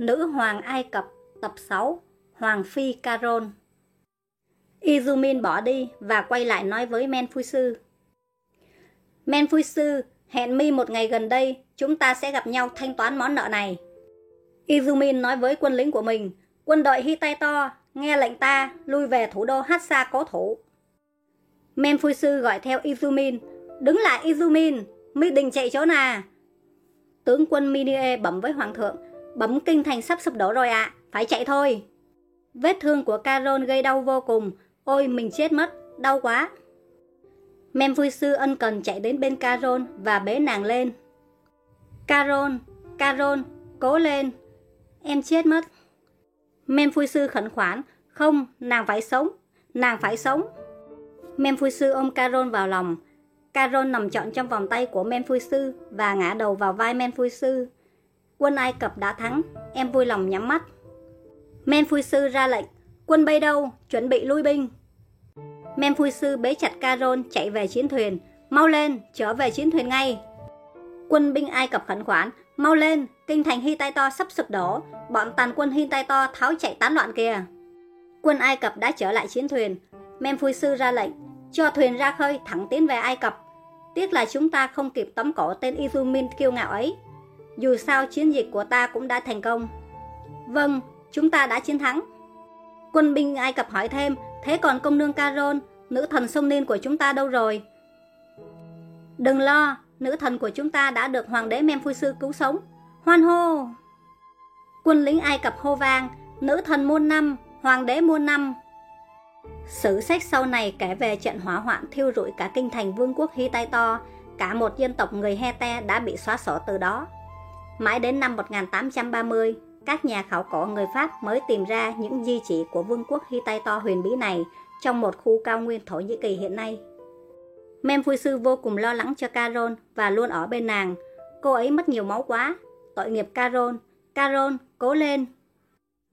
Nữ hoàng Ai Cập tập 6 Hoàng phi Caron Izumin bỏ đi và quay lại nói với Men Phui Sư. Men Phui Sư, hẹn mi một ngày gần đây, chúng ta sẽ gặp nhau thanh toán món nợ này. Izumin nói với quân lính của mình, quân đội Hittito, nghe lệnh ta, lui về thủ đô Hassa cố thủ. Men Phui Sư gọi theo Izumin, đứng lại Izumin, mi định chạy chỗ nào? Tướng quân Minie bẩm với hoàng thượng, bấm kinh thành sắp sụp đổ rồi ạ, phải chạy thôi. Vết thương của Carol gây đau vô cùng, ôi mình chết mất, đau quá. Men vui Sư ân cần chạy đến bên Carol và bế nàng lên. Carol, Carol, cố lên, em chết mất. Men vui Sư khẩn khoản, không, nàng phải sống, nàng phải sống. Men vui Sư ôm Carol vào lòng, Carol nằm trọn trong vòng tay của Men Phu Sư và ngã đầu vào vai Men Phu Sư. Quân Ai Cập đã thắng, em vui lòng nhắm mắt. Men Phui Sư ra lệnh, quân bay đâu, chuẩn bị lui binh. Men Phui Sư bế chặt Caron chạy về chiến thuyền, mau lên, trở về chiến thuyền ngay. Quân binh Ai Cập khẩn khoản, mau lên, kinh thành Hittito sắp sụp đổ, bọn tàn quân Hittito tháo chạy tán loạn kìa. Quân Ai Cập đã trở lại chiến thuyền, Men Phui Sư ra lệnh, cho thuyền ra khơi thẳng tiến về Ai Cập. Tiếc là chúng ta không kịp tóm cổ tên Izumin kiêu ngạo ấy. Dù sao chiến dịch của ta cũng đã thành công. Vâng, chúng ta đã chiến thắng. Quân binh Ai Cập hỏi thêm, thế còn công nương Caron, nữ thần sông Ninh của chúng ta đâu rồi? Đừng lo, nữ thần của chúng ta đã được hoàng đế sư cứu sống. Hoan hô! Quân lính Ai Cập hô vang, nữ thần muôn năm, hoàng đế muôn năm. Sử sách sau này kể về trận hỏa hoạn thiêu rụi cả kinh thành vương quốc Hittito, cả một dân tộc người Hete đã bị xóa sổ từ đó. Mãi đến năm 1830, các nhà khảo cổ người Pháp mới tìm ra những di chỉ của vương quốc Hittite huyền bí này trong một khu cao nguyên Thổ Nhĩ Kỳ hiện nay. Sư vô cùng lo lắng cho Caron và luôn ở bên nàng. Cô ấy mất nhiều máu quá. Tội nghiệp Caron. Caron, cố lên.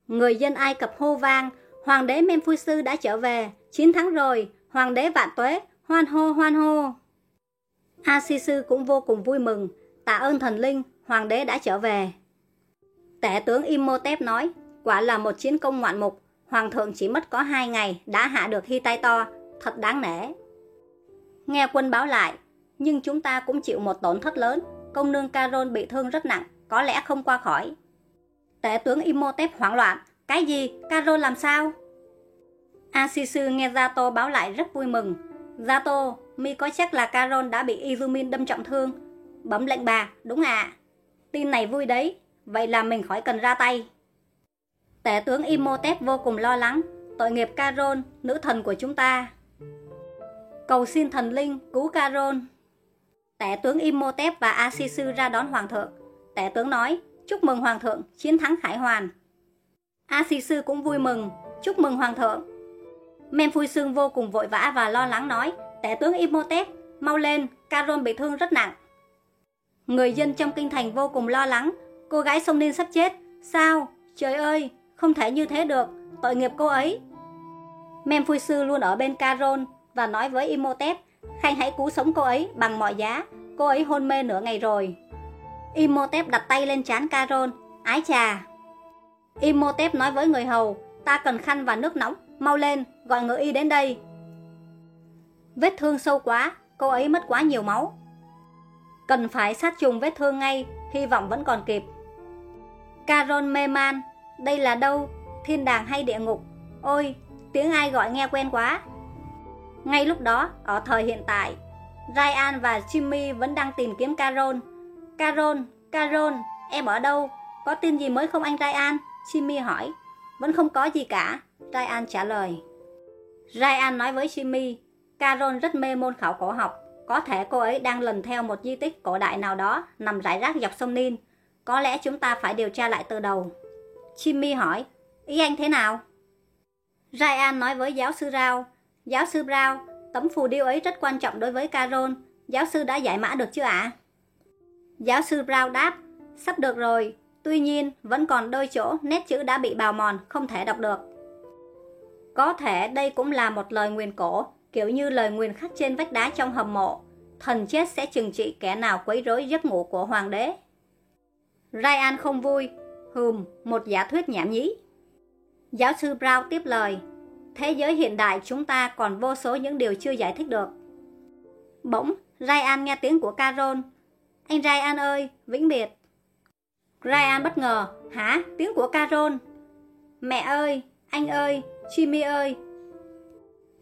Người dân Ai Cập hô vang, Hoàng đế sư đã trở về, chiến thắng rồi, Hoàng đế vạn tuế, hoan hô hoan hô. Asisu cũng vô cùng vui mừng, tạ ơn thần linh, Hoàng đế đã trở về. Tể tướng Imhotep nói, quả là một chiến công ngoạn mục, Hoàng thượng chỉ mất có hai ngày đã hạ được Hittito, thật đáng nể. Nghe quân báo lại, nhưng chúng ta cũng chịu một tổn thất lớn, công nương Caron bị thương rất nặng, có lẽ không qua khỏi. Tể tướng Imhotep hoảng loạn, cái gì? Caron làm sao? Asisu nghe Zato báo lại rất vui mừng. Zato, mi có chắc là Caron đã bị Izumin đâm trọng thương. Bấm lệnh bà, đúng ạ. Tin này vui đấy, vậy là mình khỏi cần ra tay. Tể tướng Imhotep vô cùng lo lắng, tội nghiệp Caron, nữ thần của chúng ta. Cầu xin thần linh cứu Caron. Tể tướng Imhotep và Asisu ra đón hoàng thượng. Tể tướng nói, chúc mừng hoàng thượng, chiến thắng khải hoàn. Asisu cũng vui mừng, chúc mừng hoàng thượng. Memphui Sương vô cùng vội vã và lo lắng nói, tể tướng Imhotep, mau lên, Caron bị thương rất nặng. Người dân trong kinh thành vô cùng lo lắng, cô gái sông Ninh sắp chết. Sao? Trời ơi, không thể như thế được, tội nghiệp cô ấy. Memphui Sư luôn ở bên Caron và nói với Imhotep, Khanh hãy cứu sống cô ấy bằng mọi giá, cô ấy hôn mê nửa ngày rồi. Imhotep đặt tay lên trán Caron, ái chà. Imhotep nói với người hầu, ta cần khăn và nước nóng, mau lên, gọi ngựa y đến đây. Vết thương sâu quá, cô ấy mất quá nhiều máu. Cần phải sát trùng vết thương ngay, hy vọng vẫn còn kịp. Caron mê man, đây là đâu, thiên đàng hay địa ngục? Ôi, tiếng ai gọi nghe quen quá. Ngay lúc đó, ở thời hiện tại, Ryan và Jimmy vẫn đang tìm kiếm Caron. Caron, Caron, em ở đâu? Có tin gì mới không anh Ryan? Jimmy hỏi. Vẫn không có gì cả, Ryan trả lời. Ryan nói với Jimmy, Caron rất mê môn khảo cổ học. Có thể cô ấy đang lần theo một di tích cổ đại nào đó nằm rải rác dọc sông Nin. Có lẽ chúng ta phải điều tra lại từ đầu. Jimmy hỏi, ý anh thế nào? Ryan nói với giáo sư Rao, giáo sư Rao, tấm phù điêu ấy rất quan trọng đối với Carol. Giáo sư đã giải mã được chưa ạ? Giáo sư Rao đáp, sắp được rồi, Tuy nhiên, vẫn còn đôi chỗ nét chữ đã bị bào mòn, không thể đọc được. Có thể đây cũng là một lời nguyền cổ, kiểu như lời nguyền khắc trên vách đá trong hầm mộ. Thần chết sẽ trừng trị kẻ nào quấy rối giấc ngủ của hoàng đế. Ryan không vui. Hùm, một giả thuyết nhảm nhí. Giáo sư Brown tiếp lời, thế giới hiện đại chúng ta còn vô số những điều chưa giải thích được. Bỗng, Ryan nghe tiếng của Carol. Anh Ryan ơi, vĩnh biệt. Ryan bất ngờ, hả, tiếng của Carol. Mẹ ơi, anh ơi, Jimmy ơi.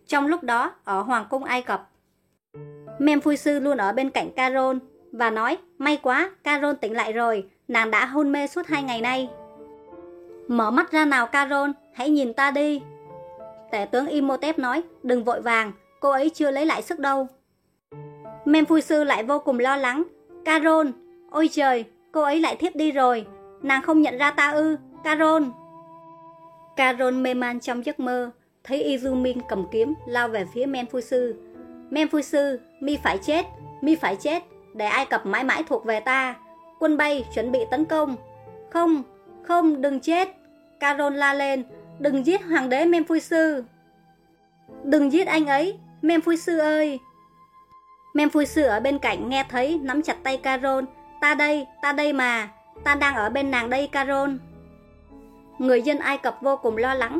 Trong lúc đó, ở Hoàng cung Ai Cập, Memphui sư luôn ở bên cạnh Carol và nói, may quá, Carol tỉnh lại rồi, nàng đã hôn mê suốt hai ngày nay. Mở mắt ra nào Carol, hãy nhìn ta đi. Tể tướng Imhotep nói, đừng vội vàng, cô ấy chưa lấy lại sức đâu. Memphui sư lại vô cùng lo lắng. Carol, ôi trời, cô ấy lại thiếp đi rồi, nàng không nhận ra ta ư, Carol. Carol mê man trong giấc mơ, thấy Izumin cầm kiếm lao về phía Menfusu. sư. Sư, mi phải chết, mi phải chết, để Ai Cập mãi mãi thuộc về ta. Quân bay chuẩn bị tấn công. Không, không, đừng chết. Carol la lên, đừng giết hoàng đế Menfusu. sư. Đừng giết anh ấy, Menfusu sư ơi. Menfusu sư ở bên cạnh nghe thấy nắm chặt tay Carol. Ta đây, ta đây mà, ta đang ở bên nàng đây Carol. Người dân Ai Cập vô cùng lo lắng,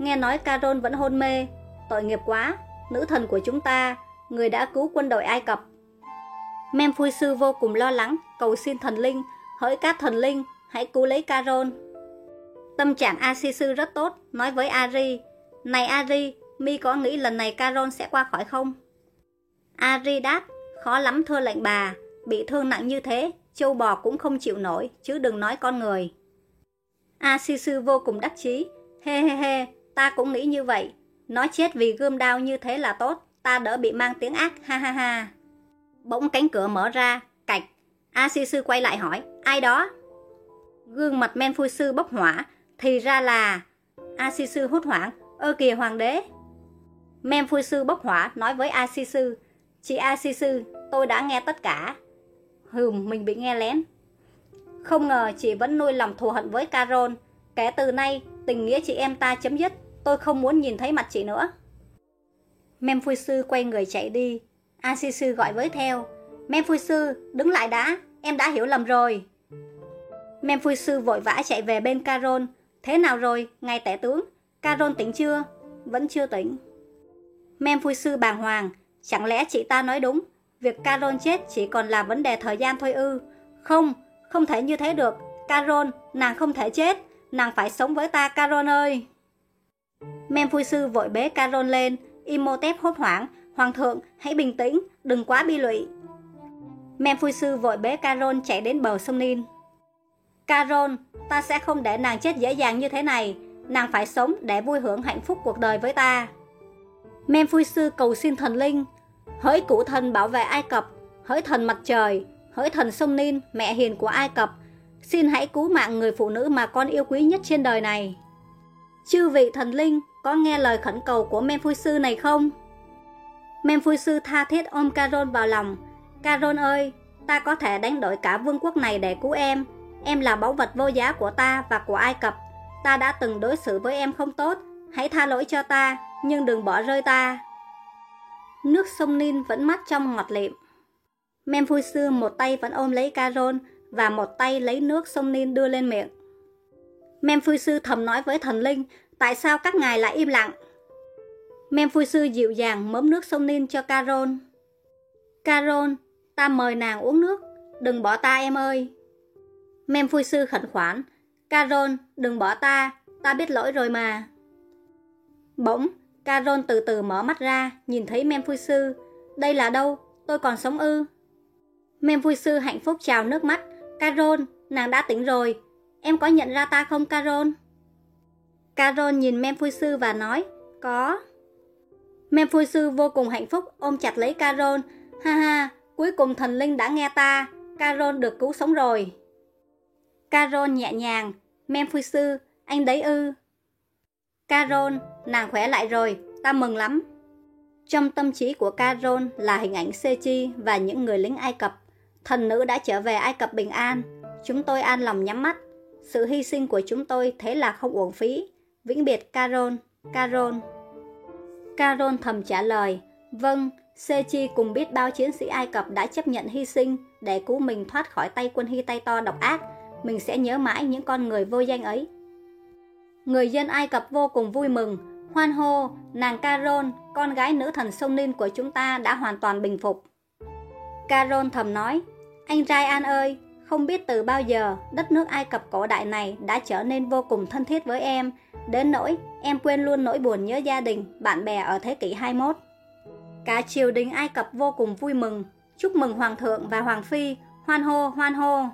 nghe nói Caron vẫn hôn mê, tội nghiệp quá, nữ thần của chúng ta, người đã cứu quân đội Ai Cập. Memphui sư vô cùng lo lắng, cầu xin thần linh, hỡi các thần linh, hãy cứu lấy Caron. Tâm trạng Asisu rất tốt, nói với Ari, Này Ari, mi có nghĩ lần này Caron sẽ qua khỏi không? Ari đáp, khó lắm thưa lệnh bà, bị thương nặng như thế, châu bò cũng không chịu nổi, chứ đừng nói con người. Asisu vô cùng đắc chí, he he he, ta cũng nghĩ như vậy, nó chết vì gươm đao như thế là tốt, ta đỡ bị mang tiếng ác, ha ha ha. Bỗng cánh cửa mở ra, cạch. A si sư quay lại hỏi, ai đó? Gương mặt men phu sư bốc hỏa, thì ra là... A si sư hốt hoảng, ơ kìa hoàng đế. Men phu sư bốc hỏa nói với A si sư, chị A si sư, tôi đã nghe tất cả. Hừm, mình bị nghe lén. Không ngờ chị vẫn nuôi lòng thù hận với Carol. Kể từ nay, tình nghĩa chị em ta chấm dứt. Tôi không muốn nhìn thấy mặt chị nữa. Memphui sư quay người chạy đi. Asisu gọi với theo. Memphui sư, đứng lại đã, em đã hiểu lầm rồi. Memphui sư vội vã chạy về bên Carol. Thế nào rồi, ngài tể tướng? Carol tỉnh chưa? Vẫn chưa tỉnh. Memphui sư bàng hoàng. Chẳng lẽ chị ta nói đúng? Việc Carol chết chỉ còn là vấn đề thời gian thôi ư? Không, không thể như thế được. Carol, nàng không thể chết. Nàng phải sống với ta, Caron ơi. Memphui sư vội bế Caron lên. Imhotep hốt hoảng, Hoàng thượng, hãy bình tĩnh, đừng quá bi lụy. Memphui sư vội bế Caron chạy đến bờ sông Nin. Caron, ta sẽ không để nàng chết dễ dàng như thế này. Nàng phải sống để vui hưởng hạnh phúc cuộc đời với ta. Memphui sư cầu xin thần linh. Hỡi cụ thần bảo vệ Ai Cập, hỡi thần mặt trời, hỡi thần sông Nin, mẹ hiền của Ai Cập. Xin hãy cứu mạng người phụ nữ mà con yêu quý nhất trên đời này. Chư vị thần linh, có nghe lời khẩn cầu của Memphui sư này không? Memphui sư tha thiết ôm Caron vào lòng. Caron ơi, ta có thể đánh đổi cả vương quốc này để cứu em. Em là báu vật vô giá của ta và của Ai Cập. Ta đã từng đối xử với em không tốt. Hãy tha lỗi cho ta, nhưng đừng bỏ rơi ta. Nước sông Nin vẫn mát trong ngọt lịm. Memphui sư một tay vẫn ôm lấy Caron và một tay lấy nước sông Nin đưa lên miệng. Memphui sư thầm nói với thần linh, tại sao các ngài lại im lặng? Memphui sư dịu dàng mớm nước sông Nin cho Carol. Carol, ta mời nàng uống nước, đừng bỏ ta em ơi. Memphui sư khẩn khoản, Carol, đừng bỏ ta, ta biết lỗi rồi mà. Bỗng, Carol từ từ mở mắt ra, nhìn thấy Memphui sư. Đây là đâu? Tôi còn sống ư? Memphui sư hạnh phúc trào nước mắt. Carol, nàng đã tỉnh rồi. Em có nhận ra ta không Carol? Carol nhìn sư và nói, có. Sư vô cùng hạnh phúc ôm chặt lấy Carol. Ha ha, cuối cùng thần linh đã nghe ta, Carol được cứu sống rồi. Carol nhẹ nhàng, sư, anh đấy ư. Carol, nàng khỏe lại rồi, ta mừng lắm. Trong tâm trí của Carol là hình ảnh Sechi và những người lính Ai Cập. Thần nữ đã trở về Ai Cập bình an. Chúng tôi an lòng nhắm mắt. Sự hy sinh của chúng tôi thế là không uổng phí. Vĩnh biệt Caron, Caron. Caron thầm trả lời, vâng, Sechi cùng biết bao chiến sĩ Ai Cập đã chấp nhận hy sinh để cứu mình thoát khỏi tay quân Hy tay to độc ác. mình sẽ nhớ mãi những con người vô danh ấy. Người dân Ai Cập vô cùng vui mừng, hoan hô, nàng Caron, con gái nữ thần sông Ninh của chúng ta đã hoàn toàn bình phục. Caron thầm nói, anh Ryan ơi, không biết từ bao giờ đất nước Ai Cập cổ đại này đã trở nên vô cùng thân thiết với em, đến nỗi em quên luôn nỗi buồn nhớ gia đình, bạn bè ở thế kỷ 21. Cả triều đình Ai Cập vô cùng vui mừng, chúc mừng Hoàng thượng và Hoàng phi, hoan hô, hoan hô.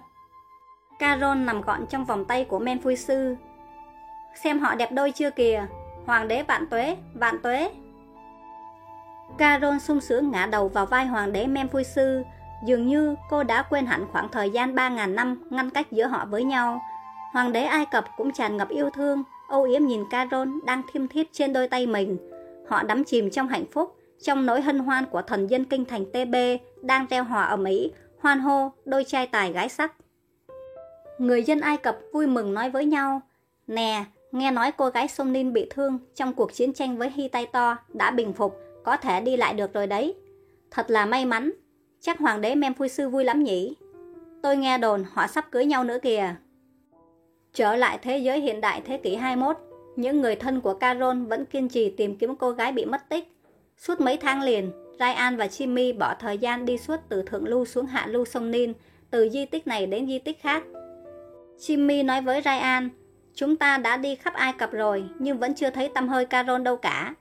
Caron nằm gọn trong vòng tay của Men Phui Sư. Xem họ đẹp đôi chưa kìa, Hoàng đế vạn tuế, vạn tuế. Caron sung sướng ngã đầu vào vai Hoàng đế Men Phui Sư, dường như cô đã quên hẳn khoảng thời gian 3.000 năm ngăn cách giữa họ với nhau. Hoàng đế Ai Cập cũng tràn ngập yêu thương, âu yếm nhìn Caron đang thiêm thiếp trên đôi tay mình. Họ đắm chìm trong hạnh phúc, trong nỗi hân hoan của thần dân kinh thành TB đang reo hòa ở Mỹ, hoan hô đôi trai tài gái sắc. Người dân Ai Cập vui mừng nói với nhau, Nè, nghe nói cô gái Sông Ninh bị thương trong cuộc chiến tranh với Hittito đã bình phục, có thể đi lại được rồi đấy. Thật là may mắn, chắc hoàng đế Memphui Sư vui lắm nhỉ. Tôi nghe đồn họ sắp cưới nhau nữa kìa. Trở lại thế giới hiện đại thế kỷ 21, những người thân của Carol vẫn kiên trì tìm kiếm cô gái bị mất tích. Suốt mấy tháng liền, Ryan và Jimmy bỏ thời gian đi suốt từ thượng lưu xuống hạ lưu sông Nin, từ di tích này đến di tích khác. Jimmy nói với Ryan, chúng ta đã đi khắp Ai Cập rồi nhưng vẫn chưa thấy tâm hơi Carol đâu cả.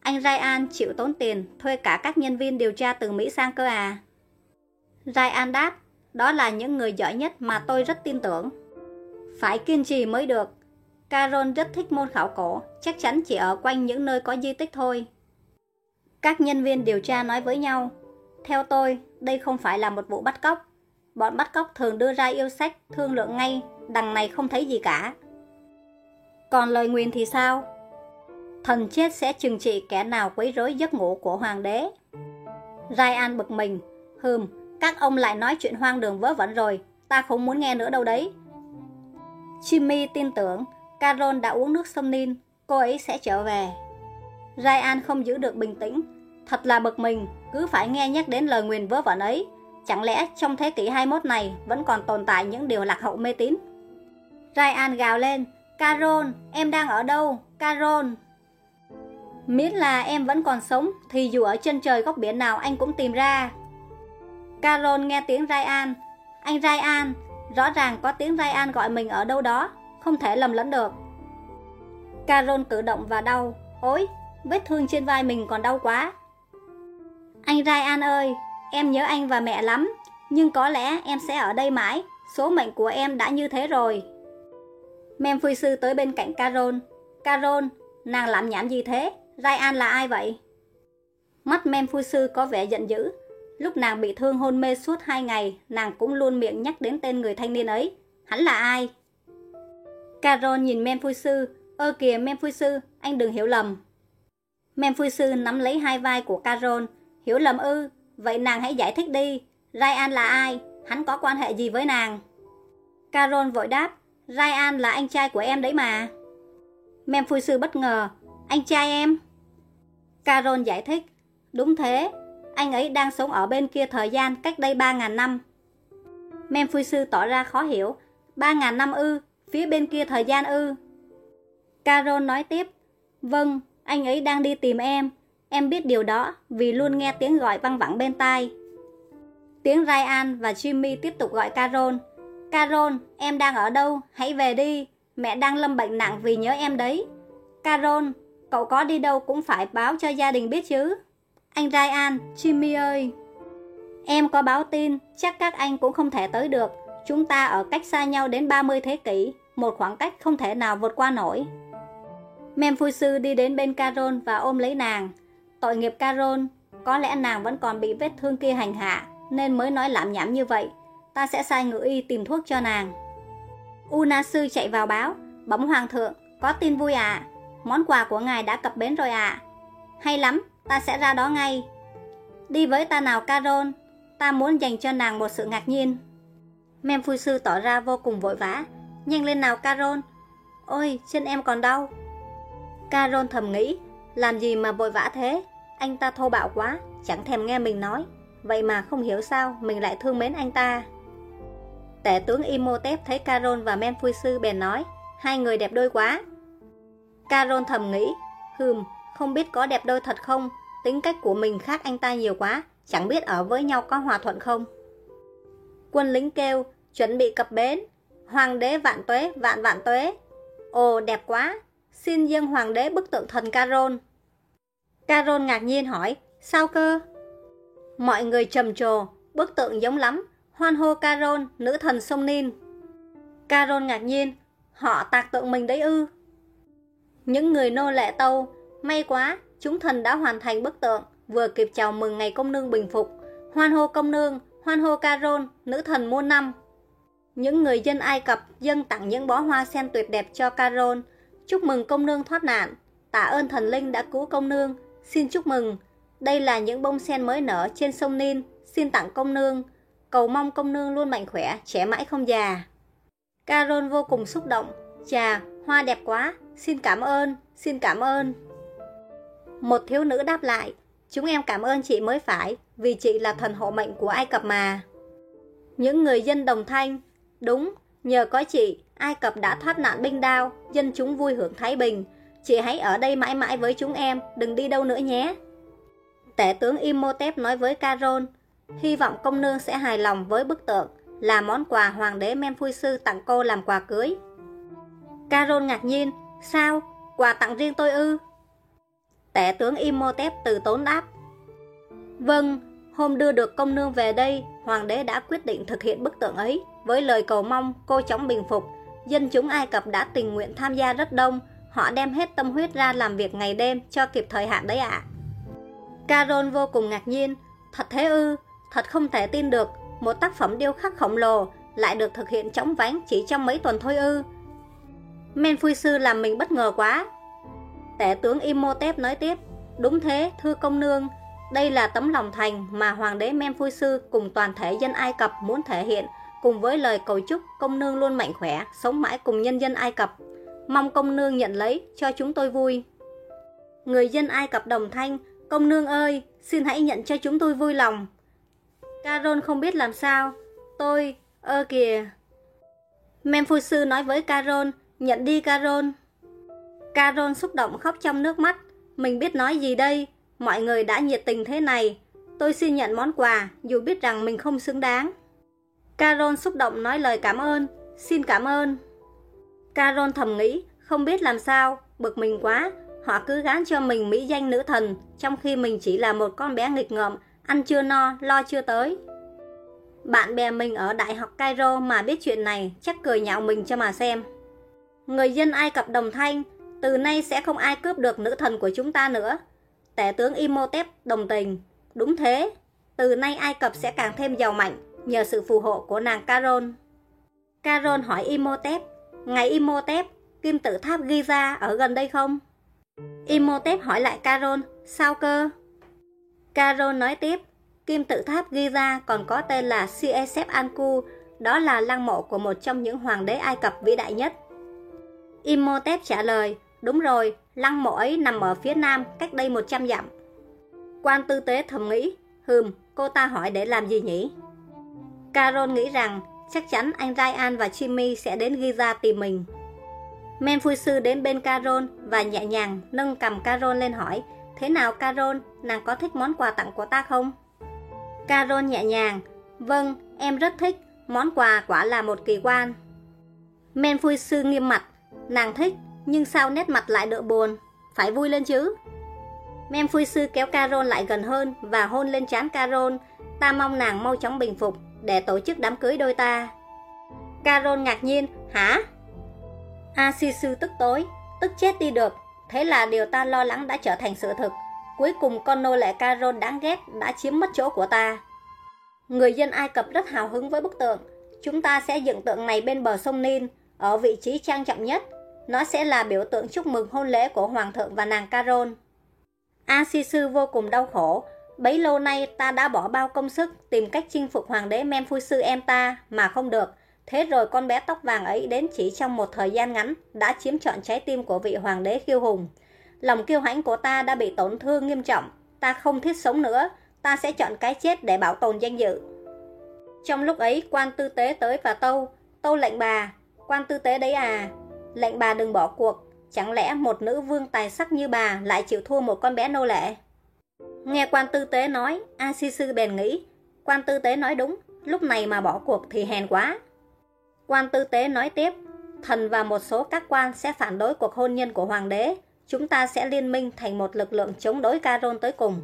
Anh Ryan chịu tốn tiền thuê cả các nhân viên điều tra từ Mỹ sang cơ à. Ryan đáp, đó là những người giỏi nhất mà tôi rất tin tưởng. Phải kiên trì mới được. Carol rất thích môn khảo cổ, chắc chắn chỉ ở quanh những nơi có di tích thôi. Các nhân viên điều tra nói với nhau, theo tôi, đây không phải là một vụ bắt cóc. Bọn bắt cóc thường đưa ra yêu sách, thương lượng ngay, đằng này không thấy gì cả. Còn lời nguyền thì sao? Thần chết sẽ trừng trị kẻ nào quấy rối giấc ngủ của hoàng đế. Ryan bực mình, hừm, các ông lại nói chuyện hoang đường vớ vẩn rồi, ta không muốn nghe nữa đâu đấy. Jimmy tin tưởng Carol đã uống nước sông Nin, cô ấy sẽ trở về. Ryan không giữ được bình tĩnh, thật là bực mình, cứ phải nghe nhắc đến lời nguyền vớ vẩn ấy. Chẳng lẽ trong thế kỷ 21 này vẫn còn tồn tại những điều lạc hậu mê tín? Ryan gào lên, Carol, em đang ở đâu? Carol! Miễn là em vẫn còn sống thì dù ở chân trời góc biển nào anh cũng tìm ra. Carol nghe tiếng Ryan. Anh Ryan, rõ ràng có tiếng Ryan gọi mình ở đâu đó, không thể lầm lẫn được. Carol cử động và đau. Ôi, vết thương trên vai mình còn đau quá. Anh Ryan ơi, em nhớ anh và mẹ lắm, nhưng có lẽ em sẽ ở đây mãi, số mệnh của em đã như thế rồi. Memphis sư tới bên cạnh Carol. Carol, nàng làm nhảm gì thế? Ryan là ai vậy? Mắt Memphis sư có vẻ giận dữ. Lúc nàng bị thương hôn mê suốt hai ngày, nàng cũng luôn miệng nhắc đến tên người thanh niên ấy. Hắn là ai? Carol nhìn sư. Ơ kìa sư, anh đừng hiểu lầm. Sư nắm lấy hai vai của Carol. Hiểu lầm ư, vậy nàng hãy giải thích đi. Ryan là ai? Hắn có quan hệ gì với nàng? Carol vội đáp. Ryan là anh trai của em đấy mà. Sư bất ngờ. Anh trai em? Carol giải thích. Đúng thế, anh ấy đang sống ở bên kia thời gian cách đây 3.000 năm. Mem sư tỏ ra khó hiểu. 3.000 năm ư, phía bên kia thời gian ư. Carol nói tiếp. Vâng, anh ấy đang đi tìm em. Em biết điều đó vì luôn nghe tiếng gọi văng vẳng bên tai. Tiếng Ryan và Jimmy tiếp tục gọi Carol. Carol, em đang ở đâu? Hãy về đi. Mẹ đang lâm bệnh nặng vì nhớ em đấy. Carol, cậu có đi đâu cũng phải báo cho gia đình biết chứ. Anh Ryan, Jimmy ơi. Em có báo tin, chắc các anh cũng không thể tới được. Chúng ta ở cách xa nhau đến 30 thế kỷ, một khoảng cách không thể nào vượt qua nổi. Mem sư đi đến bên Carol và ôm lấy nàng. Tội nghiệp Carol, có lẽ nàng vẫn còn bị vết thương kia hành hạ, nên mới nói lảm nhảm như vậy. Ta sẽ sai ngự y tìm thuốc cho nàng. Una sư chạy vào báo, bấm hoàng thượng, có tin vui à? Món quà của ngài đã cập bến rồi à? Hay lắm, ta sẽ ra đó ngay. Đi với ta nào Carol, ta muốn dành cho nàng một sự ngạc nhiên. Mem phu sư tỏ ra vô cùng vội vã. Nhanh lên nào Carol. Ôi, chân em còn đau. Carol thầm nghĩ, làm gì mà vội vã thế? Anh ta thô bạo quá, chẳng thèm nghe mình nói. Vậy mà không hiểu sao mình lại thương mến anh ta. Tể tướng Imhotep thấy Caron và Men Sư bèn nói, hai người đẹp đôi quá. Caron thầm nghĩ, hừm, không biết có đẹp đôi thật không, tính cách của mình khác anh ta nhiều quá, chẳng biết ở với nhau có hòa thuận không. Quân lính kêu, chuẩn bị cập bến, hoàng đế vạn tuế, vạn vạn tuế. Ồ, đẹp quá, xin dâng hoàng đế bức tượng thần Caron. Caron ngạc nhiên hỏi, sao cơ? Mọi người trầm trồ, bức tượng giống lắm, hoan hô Caron, nữ thần sông Nin. Caron ngạc nhiên, họ tạc tượng mình đấy ư. Những người nô lệ tâu, may quá, chúng thần đã hoàn thành bức tượng, vừa kịp chào mừng ngày công nương bình phục. Hoan hô công nương, hoan hô carol nữ thần muôn năm. Những người dân Ai Cập dâng tặng những bó hoa sen tuyệt đẹp cho carol chúc mừng công nương thoát nạn, tạ ơn thần linh đã cứu công nương, xin chúc mừng. Đây là những bông sen mới nở trên sông Nin, xin tặng công nương, cầu mong công nương luôn mạnh khỏe, trẻ mãi không già. carol vô cùng xúc động, chà, hoa đẹp quá, xin cảm ơn, xin cảm ơn. Một thiếu nữ đáp lại, chúng em cảm ơn chị mới phải, vì chị là thần hộ mệnh của Ai Cập mà. Những người dân đồng thanh, đúng, nhờ có chị, Ai Cập đã thoát nạn binh đao, dân chúng vui hưởng thái bình. Chị hãy ở đây mãi mãi với chúng em, đừng đi đâu nữa nhé. Tể tướng Imhotep nói với Caron, hy vọng công nương sẽ hài lòng với bức tượng, là món quà hoàng đế Sư tặng cô làm quà cưới. Caron ngạc nhiên, sao, quà tặng riêng tôi ư? Tể tướng Imhotep từ tốn đáp, Vâng, hôm đưa được công nương về đây, hoàng đế đã quyết định thực hiện bức tượng ấy, với lời cầu mong cô chóng bình phục. Dân chúng Ai Cập đã tình nguyện tham gia rất đông, họ đem hết tâm huyết ra làm việc ngày đêm cho kịp thời hạn đấy ạ. À. Caron vô cùng ngạc nhiên, thật thế ư, thật không thể tin được, một tác phẩm điêu khắc khổng lồ lại được thực hiện chóng vánh chỉ trong mấy tuần thôi ư. Men Phui Sư làm mình bất ngờ quá. Tể tướng Imhotep nói tiếp, đúng thế, thưa công nương, đây là tấm lòng thành mà Hoàng đế Memphui Sư cùng toàn thể dân Ai Cập muốn thể hiện, cùng với lời cầu chúc công nương luôn mạnh khỏe, sống mãi cùng nhân dân Ai Cập. Mong công nương nhận lấy, cho chúng tôi vui. Người dân Ai Cập đồng thanh, công nương ơi, xin hãy nhận cho chúng tôi vui lòng. Caron không biết làm sao, tôi, ơ kìa. Memphui Sư nói với Caron, nhận đi Caron. Caron xúc động khóc trong nước mắt, mình biết nói gì đây, Mọi người đã nhiệt tình thế này, tôi xin nhận món quà dù biết rằng mình không xứng đáng. Carol xúc động nói lời cảm ơn, xin cảm ơn. Carol thầm nghĩ, không biết làm sao, bực mình quá, họ cứ gán cho mình mỹ danh nữ thần, trong khi mình chỉ là một con bé nghịch ngợm, ăn chưa no, lo chưa tới. Bạn bè mình ở Đại học Cairo mà biết chuyện này chắc cười nhạo mình cho mà xem. Người dân Ai Cập đồng thanh, từ nay sẽ không ai cướp được nữ thần của chúng ta nữa. Tể tướng Imhotep đồng tình. Đúng thế, từ nay Ai Cập sẽ càng thêm giàu mạnh nhờ sự phù hộ của nàng Caron. Caron hỏi Imhotep, Ngài Imhotep, kim tự tháp Giza ở gần đây không? Imhotep hỏi lại Caron, sao cơ? Caron nói tiếp, kim tự tháp Giza còn có tên là Siesep Anku, đó là lăng mộ của một trong những hoàng đế Ai Cập vĩ đại nhất. Imhotep trả lời, Đúng rồi, lăng mộ ấy nằm ở phía nam, cách đây 100 dặm. Quan tư tế thầm nghĩ, hừm, cô ta hỏi để làm gì nhỉ? Carol nghĩ rằng chắc chắn anh Ryan và Jimmy sẽ đến Giza tìm mình. Men phu sư đến bên Carol và nhẹ nhàng nâng cầm Carol lên hỏi, thế nào Carol, nàng có thích món quà tặng của ta không? Carol nhẹ nhàng, vâng, em rất thích, món quà quả là một kỳ quan. Men phu sư nghiêm mặt, nàng thích, nhưng sao nét mặt lại đỡ buồn? Phải vui lên chứ. Mem phui sư kéo Carol lại gần hơn Và hôn lên trán Carol Ta mong nàng mau chóng bình phục Để tổ chức đám cưới đôi ta. Carol ngạc nhiên, Hả? A si sư tức tối, Tức chết đi được. Thế là điều ta lo lắng đã trở thành sự thực. Cuối cùng con nô lệ Carol đáng ghét Đã chiếm mất chỗ của ta. Người dân Ai Cập rất hào hứng với bức tượng. Chúng ta sẽ dựng tượng này bên bờ sông Nin, Ở vị trí trang trọng nhất nó sẽ là biểu tượng chúc mừng hôn lễ của Hoàng thượng và nàng Caron. A Si Sư vô cùng đau khổ. Bấy lâu nay ta đã bỏ bao công sức tìm cách chinh phục hoàng đế Memphui Sư em ta mà không được. Thế rồi con bé tóc vàng ấy đến chỉ trong một thời gian ngắn đã chiếm trọn trái tim của vị hoàng đế khiêu hùng. Lòng kiêu hãnh của ta đã bị tổn thương nghiêm trọng. Ta không thiết sống nữa. Ta sẽ chọn cái chết để bảo tồn danh dự. Trong lúc ấy, quan tư tế tới và tâu. Tâu lệnh bà, quan tư tế đấy à. Lệnh bà đừng bỏ cuộc, chẳng lẽ một nữ vương tài sắc như bà lại chịu thua một con bé nô lệ? Nghe quan tư tế nói, A Si Sư bèn nghĩ, quan tư tế nói đúng, lúc này mà bỏ cuộc thì hèn quá. Quan tư tế nói tiếp, thần và một số các quan sẽ phản đối cuộc hôn nhân của hoàng đế, chúng ta sẽ liên minh thành một lực lượng chống đối Caron tới cùng.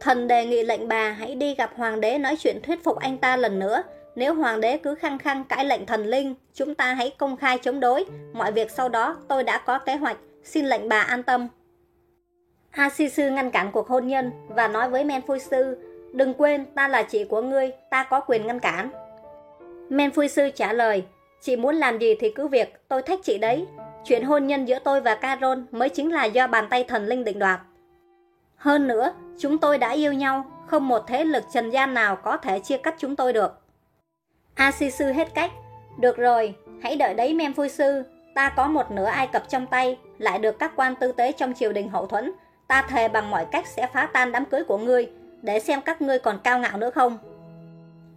Thần đề nghị lệnh bà hãy đi gặp hoàng đế nói chuyện thuyết phục anh ta lần nữa. Nếu hoàng đế cứ khăng khăng cãi lệnh thần linh, chúng ta hãy công khai chống đối. Mọi việc sau đó tôi đã có kế hoạch, xin lệnh bà an tâm. Asisu ngăn cản cuộc hôn nhân và nói với Menfuisu, Sư, đừng quên ta là chị của ngươi, ta có quyền ngăn cản. Menfuisu Sư trả lời, chị muốn làm gì thì cứ việc, tôi thách chị đấy. Chuyện hôn nhân giữa tôi và Caron mới chính là do bàn tay thần linh định đoạt. Hơn nữa, chúng tôi đã yêu nhau, không một thế lực trần gian nào có thể chia cắt chúng tôi được. À, A Si Sư hết cách. Được rồi, hãy đợi đấy Mem Phui Sư, ta có một nửa Ai Cập trong tay, lại được các quan tư tế trong triều đình hậu thuẫn. Ta thề bằng mọi cách sẽ phá tan đám cưới của ngươi, để xem các ngươi còn cao ngạo nữa không.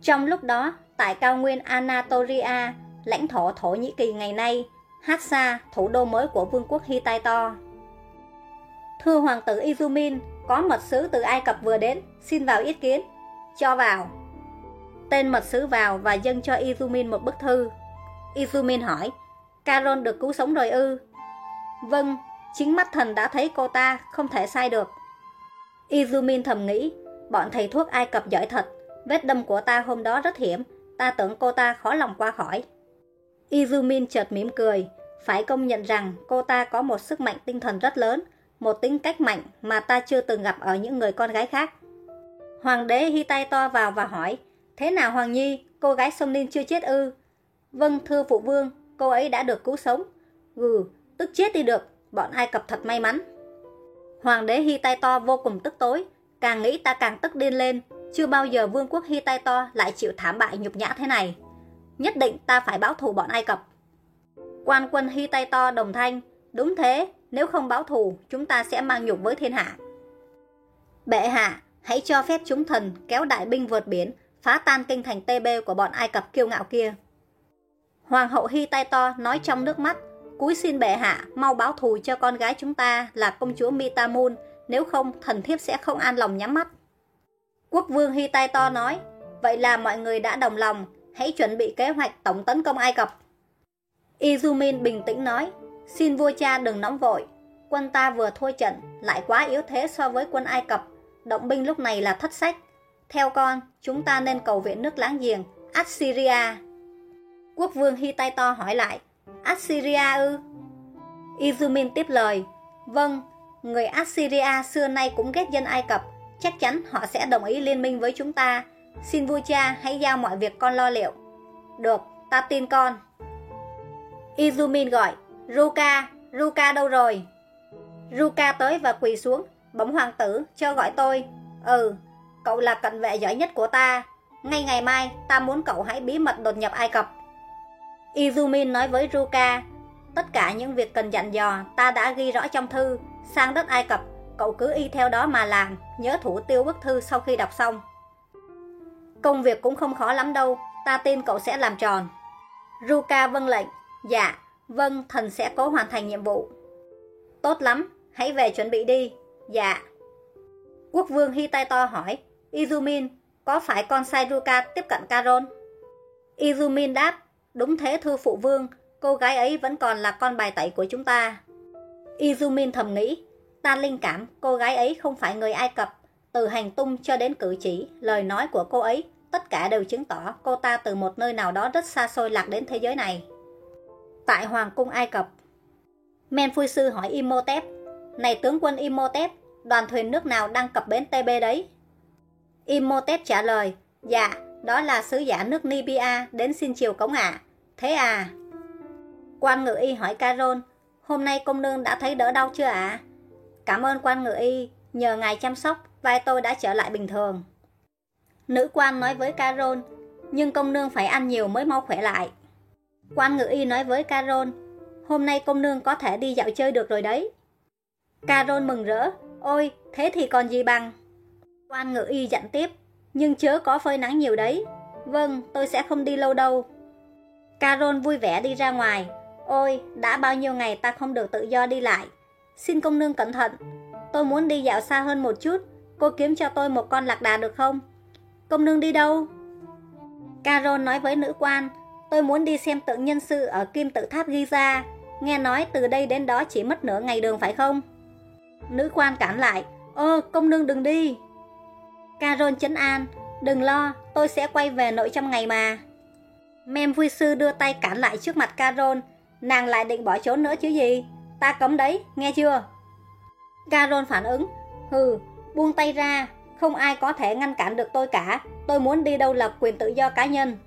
Trong lúc đó, tại cao nguyên Anatolia, lãnh thổ Thổ Nhĩ Kỳ ngày nay, Hassa, thủ đô mới của vương quốc Hittite. Thưa hoàng tử Izumin, có mật sứ từ Ai Cập vừa đến, xin vào ý kiến. Cho vào. Tên mật sứ vào và dâng cho Izumin một bức thư. Izumin hỏi, Carol được cứu sống rồi ư? Vâng, chính mắt thần đã thấy cô ta, không thể sai được. Izumin thầm nghĩ, bọn thầy thuốc Ai Cập giỏi thật, vết đâm của ta hôm đó rất hiểm, ta tưởng cô ta khó lòng qua khỏi. Izumin chợt mỉm cười, phải công nhận rằng cô ta có một sức mạnh tinh thần rất lớn, một tính cách mạnh mà ta chưa từng gặp ở những người con gái khác. Hoàng đế hi tay to vào và hỏi, thế nào Hoàng Nhi, cô gái sông Ninh chưa chết ư? Vâng, thưa phụ vương, cô ấy đã được cứu sống. gừ tức chết đi được, bọn Ai Cập thật may mắn. Hoàng đế hy tay to vô cùng tức tối, càng nghĩ ta càng tức điên lên, chưa bao giờ vương quốc hy tay to lại chịu thảm bại nhục nhã thế này. Nhất định ta phải báo thù bọn Ai Cập. Quan quân hy tay to đồng thanh, đúng thế, nếu không báo thù, chúng ta sẽ mang nhục với thiên hạ. Bệ hạ, hãy cho phép chúng thần kéo đại binh vượt biển, phá tan kinh thành TB của bọn Ai Cập kiêu ngạo kia. Hoàng hậu Hy tay to nói trong nước mắt, cúi xin bệ hạ mau báo thù cho con gái chúng ta là công chúa Mitamun, nếu không thần thiếp sẽ không an lòng nhắm mắt. Quốc vương Hy tay to nói, vậy là mọi người đã đồng lòng, hãy chuẩn bị kế hoạch tổng tấn công Ai Cập. Izumin bình tĩnh nói, Xin vua cha đừng nóng vội, quân ta vừa thua trận, lại quá yếu thế so với quân Ai Cập, động binh lúc này là thất sách. Theo con, chúng ta nên cầu viện nước láng giềng, Assyria. Quốc vương Hittite hỏi lại, Assyria ư? Izumin tiếp lời, vâng, người Assyria xưa nay cũng ghét dân Ai Cập, chắc chắn họ sẽ đồng ý liên minh với chúng ta. Xin vua cha hãy giao mọi việc con lo liệu. Được, ta tin con. Izumin gọi, Ruka, Ruka đâu rồi? Ruka tới và quỳ xuống, bấm hoàng tử, cho gọi tôi. Ừ, cậu là cận vệ giỏi nhất của ta. Ngay ngày mai, ta muốn cậu hãy bí mật đột nhập Ai Cập. Izumin nói với Ruka, tất cả những việc cần dặn dò ta đã ghi rõ trong thư. Sang đất Ai Cập, cậu cứ y theo đó mà làm, nhớ thủ tiêu bức thư sau khi đọc xong. Công việc cũng không khó lắm đâu, ta tin cậu sẽ làm tròn. Ruka vâng lệnh, dạ, Vâng, thần sẽ cố hoàn thành nhiệm vụ. Tốt lắm, hãy về chuẩn bị đi. Dạ. Quốc vương Hittite hỏi, Izumin, có phải con Sairuka tiếp cận Caron? Izumin đáp, đúng thế thưa phụ vương, cô gái ấy vẫn còn là con bài tẩy của chúng ta. Izumin thầm nghĩ, ta linh cảm cô gái ấy không phải người Ai Cập, từ hành tung cho đến cử chỉ, lời nói của cô ấy, tất cả đều chứng tỏ cô ta từ một nơi nào đó rất xa xôi lạc đến thế giới này tại Hoàng cung Ai Cập. Men Phui Sư hỏi Imhotep, này tướng quân Imhotep, đoàn thuyền nước nào đang cập bến TB đấy? Imhotep trả lời, dạ, đó là sứ giả nước Nibia đến xin chiều cống ạ. Thế à? Quan ngự y hỏi Caron, hôm nay công nương đã thấy đỡ đau chưa ạ? Cảm ơn quan ngự y, nhờ ngài chăm sóc, vai tôi đã trở lại bình thường. Nữ quan nói với Caron, nhưng công nương phải ăn nhiều mới mau khỏe lại. Quan ngự y nói với Carol, hôm nay công nương có thể đi dạo chơi được rồi đấy. Carol mừng rỡ, ôi, thế thì còn gì bằng. Quan ngự y dặn tiếp, nhưng chớ có phơi nắng nhiều đấy. Vâng, tôi sẽ không đi lâu đâu. Carol vui vẻ đi ra ngoài. Ôi, đã bao nhiêu ngày ta không được tự do đi lại. Xin công nương cẩn thận. Tôi muốn đi dạo xa hơn một chút. Cô kiếm cho tôi một con lạc đà được không? Công nương đi đâu? Carol nói với nữ quan. Tôi muốn đi xem tượng nhân sự ở kim tự tháp Giza. Nghe nói từ đây đến đó chỉ mất nửa ngày đường phải không? Nữ quan cản lại. Ơ, công nương đừng đi. Carol chấn an. Đừng lo, tôi sẽ quay về nội trong ngày mà. Mem vui sư đưa tay cản lại trước mặt Carol. Nàng lại định bỏ trốn nữa chứ gì. Ta cấm đấy, nghe chưa? Carol phản ứng. Hừ, buông tay ra. Không ai có thể ngăn cản được tôi cả. Tôi muốn đi đâu là quyền tự do cá nhân.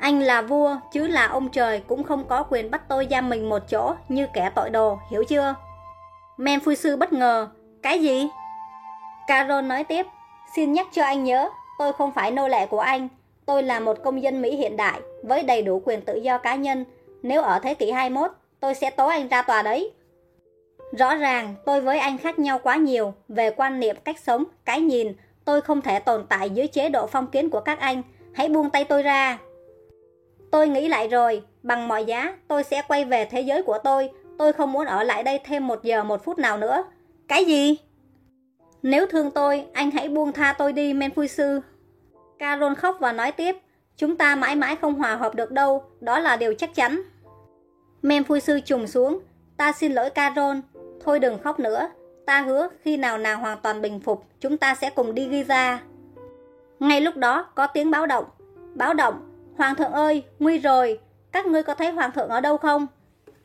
Anh là vua, chứ là ông trời cũng không có quyền bắt tôi giam mình một chỗ như kẻ tội đồ, hiểu chưa? Mem phu sư bất ngờ. Cái gì? Carol nói tiếp. Xin nhắc cho anh nhớ, tôi không phải nô lệ của anh. Tôi là một công dân Mỹ hiện đại, với đầy đủ quyền tự do cá nhân. Nếu ở thế kỷ 21, tôi sẽ tố anh ra tòa đấy. Rõ ràng, tôi với anh khác nhau quá nhiều về quan niệm, cách sống, cái nhìn. Tôi không thể tồn tại dưới chế độ phong kiến của các anh. Hãy buông tay tôi ra. Tôi nghĩ lại rồi, bằng mọi giá, tôi sẽ quay về thế giới của tôi. Tôi không muốn ở lại đây thêm một giờ một phút nào nữa. Cái gì? Nếu thương tôi, anh hãy buông tha tôi đi, men phui sư. Carol khóc và nói tiếp, chúng ta mãi mãi không hòa hợp được đâu, đó là điều chắc chắn. Men phui sư trùng xuống, ta xin lỗi Carol, thôi đừng khóc nữa, ta hứa khi nào nào hoàn toàn bình phục, chúng ta sẽ cùng đi ghi ra. Ngay lúc đó có tiếng báo động, báo động, Hoàng thượng ơi, nguy rồi, các ngươi có thấy Hoàng thượng ở đâu không?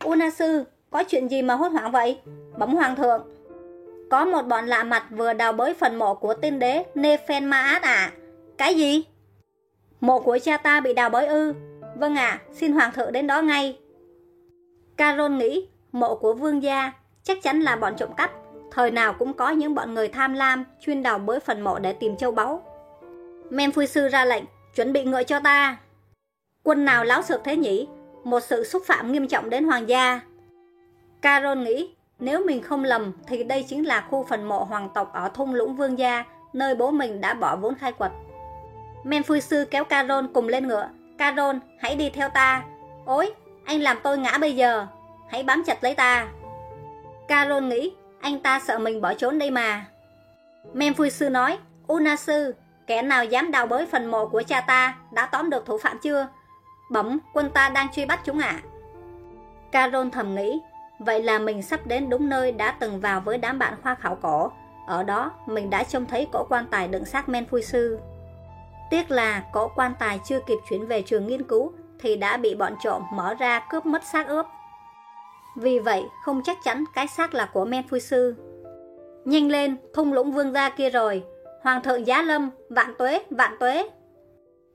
Unasu, có chuyện gì mà hốt hoảng vậy? Bấm Hoàng thượng. Có một bọn lạ mặt vừa đào bới phần mộ của tiên đế Nefen Maat à? Cái gì? Mộ của cha ta bị đào bới ư? Vâng ạ, xin hoàng thượng đến đó ngay. Carol nghĩ mộ của vương gia chắc chắn là bọn trộm cắp. Thời nào cũng có những bọn người tham lam chuyên đào bới phần mộ để tìm châu báu. Men phu sư ra lệnh, chuẩn bị ngựa cho ta. Quân nào láo sược thế nhỉ? Một sự xúc phạm nghiêm trọng đến hoàng gia. Carol nghĩ nếu mình không lầm thì đây chính là khu phần mộ hoàng tộc ở thung lũng Vương Gia, nơi bố mình đã bỏ vốn khai quật. Men phu sư kéo Carol cùng lên ngựa. Carol, hãy đi theo ta. Ôi, anh làm tôi ngã bây giờ. Hãy bám chặt lấy ta. Carol nghĩ, anh ta sợ mình bỏ trốn đây mà. Men phu sư nói, Una sư, kẻ nào dám đào bới phần mộ của cha ta đã tóm được thủ phạm chưa? bấm quân ta đang truy bắt chúng ạ. À. Carol thầm nghĩ, Vậy là mình sắp đến đúng nơi đã từng vào với đám bạn khoa khảo cổ. Ở đó, mình đã trông thấy cỗ quan tài đựng xác men phui sư. Tiếc là cỗ quan tài chưa kịp chuyển về trường nghiên cứu thì đã bị bọn trộm mở ra cướp mất xác ướp. Vì vậy, không chắc chắn cái xác là của men phui sư. Nhanh lên, thung lũng vương gia kia rồi. Hoàng thượng giá lâm, vạn tuế, vạn tuế.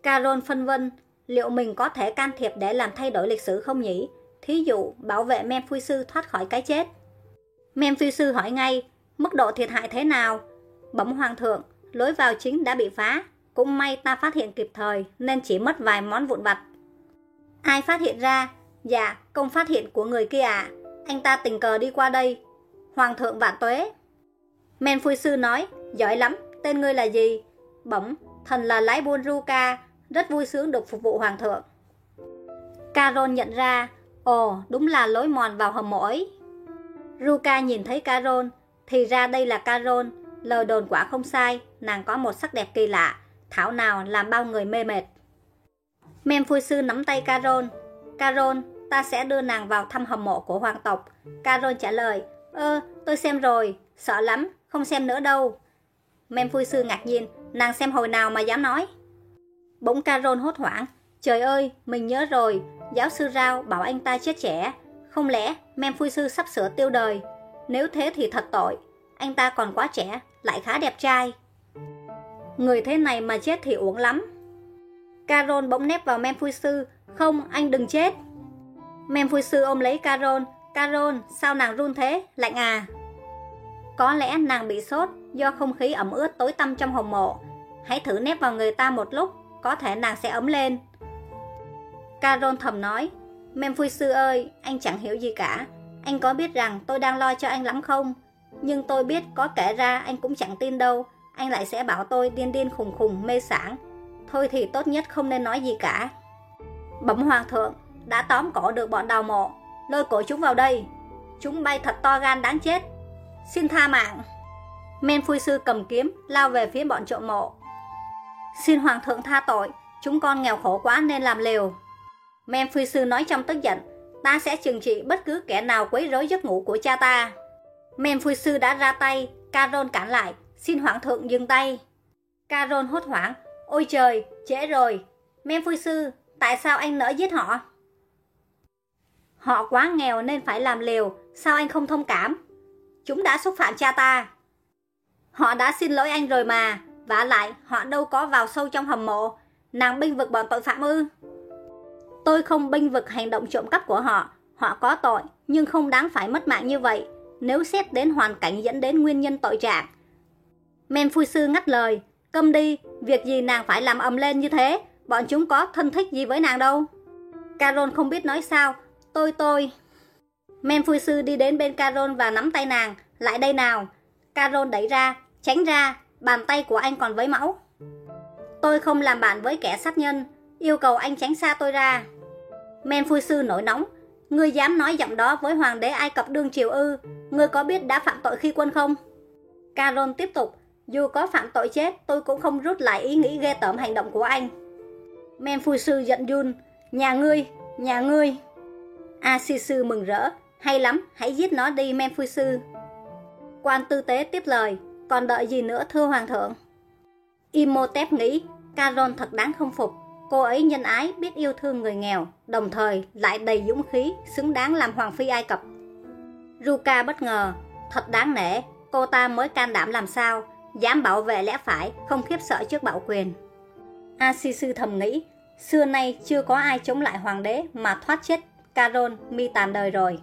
Carol phân vân, liệu mình có thể can thiệp để làm thay đổi lịch sử không nhỉ? Thí dụ, bảo vệ Mem Sư thoát khỏi cái chết. Mem Sư hỏi ngay, mức độ thiệt hại thế nào? Bẩm hoàng thượng, lối vào chính đã bị phá. Cũng may ta phát hiện kịp thời nên chỉ mất vài món vụn vặt. Ai phát hiện ra? Dạ, công phát hiện của người kia ạ. À. Anh ta tình cờ đi qua đây. Hoàng thượng vạn tuế. Men Phu Sư nói, giỏi lắm, tên ngươi là gì? Bẩm, thần là lái buôn Ruka, rất vui sướng được phục vụ hoàng thượng. Carol nhận ra Ồ, đúng là lối mòn vào hầm mộ. Ruka nhìn thấy Carol, thì ra đây là Carol, lời đồn quả không sai, nàng có một sắc đẹp kỳ lạ, thảo nào làm bao người mê mệt. Mem phu sư nắm tay Carol, Carol, ta sẽ đưa nàng vào thăm hầm mộ của hoàng tộc. Carol trả lời, ơ, tôi xem rồi, sợ lắm, không xem nữa đâu. Mem phu sư ngạc nhiên, nàng xem hồi nào mà dám nói. Bỗng Carol hốt hoảng, trời ơi, mình nhớ rồi, Giáo sư Rao bảo anh ta chết trẻ. Không lẽ mem phui sư sắp sửa tiêu đời? Nếu thế thì thật tội. Anh ta còn quá trẻ Lại khá đẹp trai. Người thế này mà chết thì uổng lắm. Carol bỗng nép vào mem phui sư. Không anh đừng chết. Mem phui sư ôm lấy Carol Carol sao nàng run thế? Lạnh à? Có lẽ nàng bị sốt Do không khí ẩm ướt tối tăm trong hồng mộ. Hãy thử nép vào người ta một lúc Có thể nàng sẽ ấm lên. Carol thầm nói, Mem sư ơi, anh chẳng hiểu gì cả. Anh có biết rằng tôi đang lo cho anh lắm không? Nhưng tôi biết có kể ra anh cũng chẳng tin đâu. Anh lại sẽ bảo tôi điên điên khùng khùng mê sảng. thôi thì tốt nhất không nên nói gì cả. Bẩm hoàng thượng, đã tóm cổ được bọn đào mộ, lôi cổ chúng vào đây. Chúng bay thật to gan đáng chết. Xin tha mạng. Men phui sư cầm kiếm, lao về phía bọn trộm mộ. Xin hoàng thượng tha tội, chúng con nghèo khổ quá nên làm liều. Memphis sư nói trong tức giận, ta sẽ trừng trị bất cứ kẻ nào quấy rối giấc ngủ của cha ta. Memphis sư đã ra tay, Caron cản lại, xin hoàng thượng dừng tay. Caron hốt hoảng, ôi trời, trễ rồi. Memphis sư, tại sao anh nỡ giết họ? Họ quá nghèo nên phải làm liều, sao anh không thông cảm? Chúng đã xúc phạm cha ta. Họ đã xin lỗi anh rồi mà, vả lại họ đâu có vào sâu trong hầm mộ, nàng binh vực bọn tội phạm ư. Tôi không binh vực hành động trộm cắp của họ, họ có tội nhưng không đáng phải mất mạng như vậy nếu xét đến hoàn cảnh dẫn đến nguyên nhân tội trạng. Men phu sư ngắt lời, câm đi, việc gì nàng phải làm ầm lên như thế, bọn chúng có thân thích gì với nàng đâu. Carol không biết nói sao, tôi tôi... Men phu sư đi đến bên Carol và nắm tay nàng, lại đây nào. Carol đẩy ra, tránh ra, bàn tay của anh còn với máu. Tôi không làm bạn với kẻ sát nhân, yêu cầu anh tránh xa tôi ra. Men Phu sư nổi nóng, ngươi dám nói giọng đó với hoàng đế Ai Cập đương triều ư, ngươi có biết đã phạm tội khi quân không? Caron tiếp tục, dù có phạm tội chết, tôi cũng không rút lại ý nghĩ ghê tởm hành động của anh. Men Phu sư giận run, nhà ngươi, nhà ngươi. A si sư mừng rỡ, hay lắm, hãy giết nó đi men Phu sư. Quan tư tế tiếp lời, còn đợi gì nữa thưa hoàng thượng? Imhotep nghĩ, Caron thật đáng không phục. Cô ấy nhân ái, biết yêu thương người nghèo, đồng thời lại đầy dũng khí, xứng đáng làm hoàng phi Ai Cập. Ruka bất ngờ, thật đáng nể, cô ta mới can đảm làm sao, dám bảo vệ lẽ phải, không khiếp sợ trước bạo quyền. Asisu thầm nghĩ, xưa nay chưa có ai chống lại hoàng đế mà thoát chết Caron mi tàn đời rồi.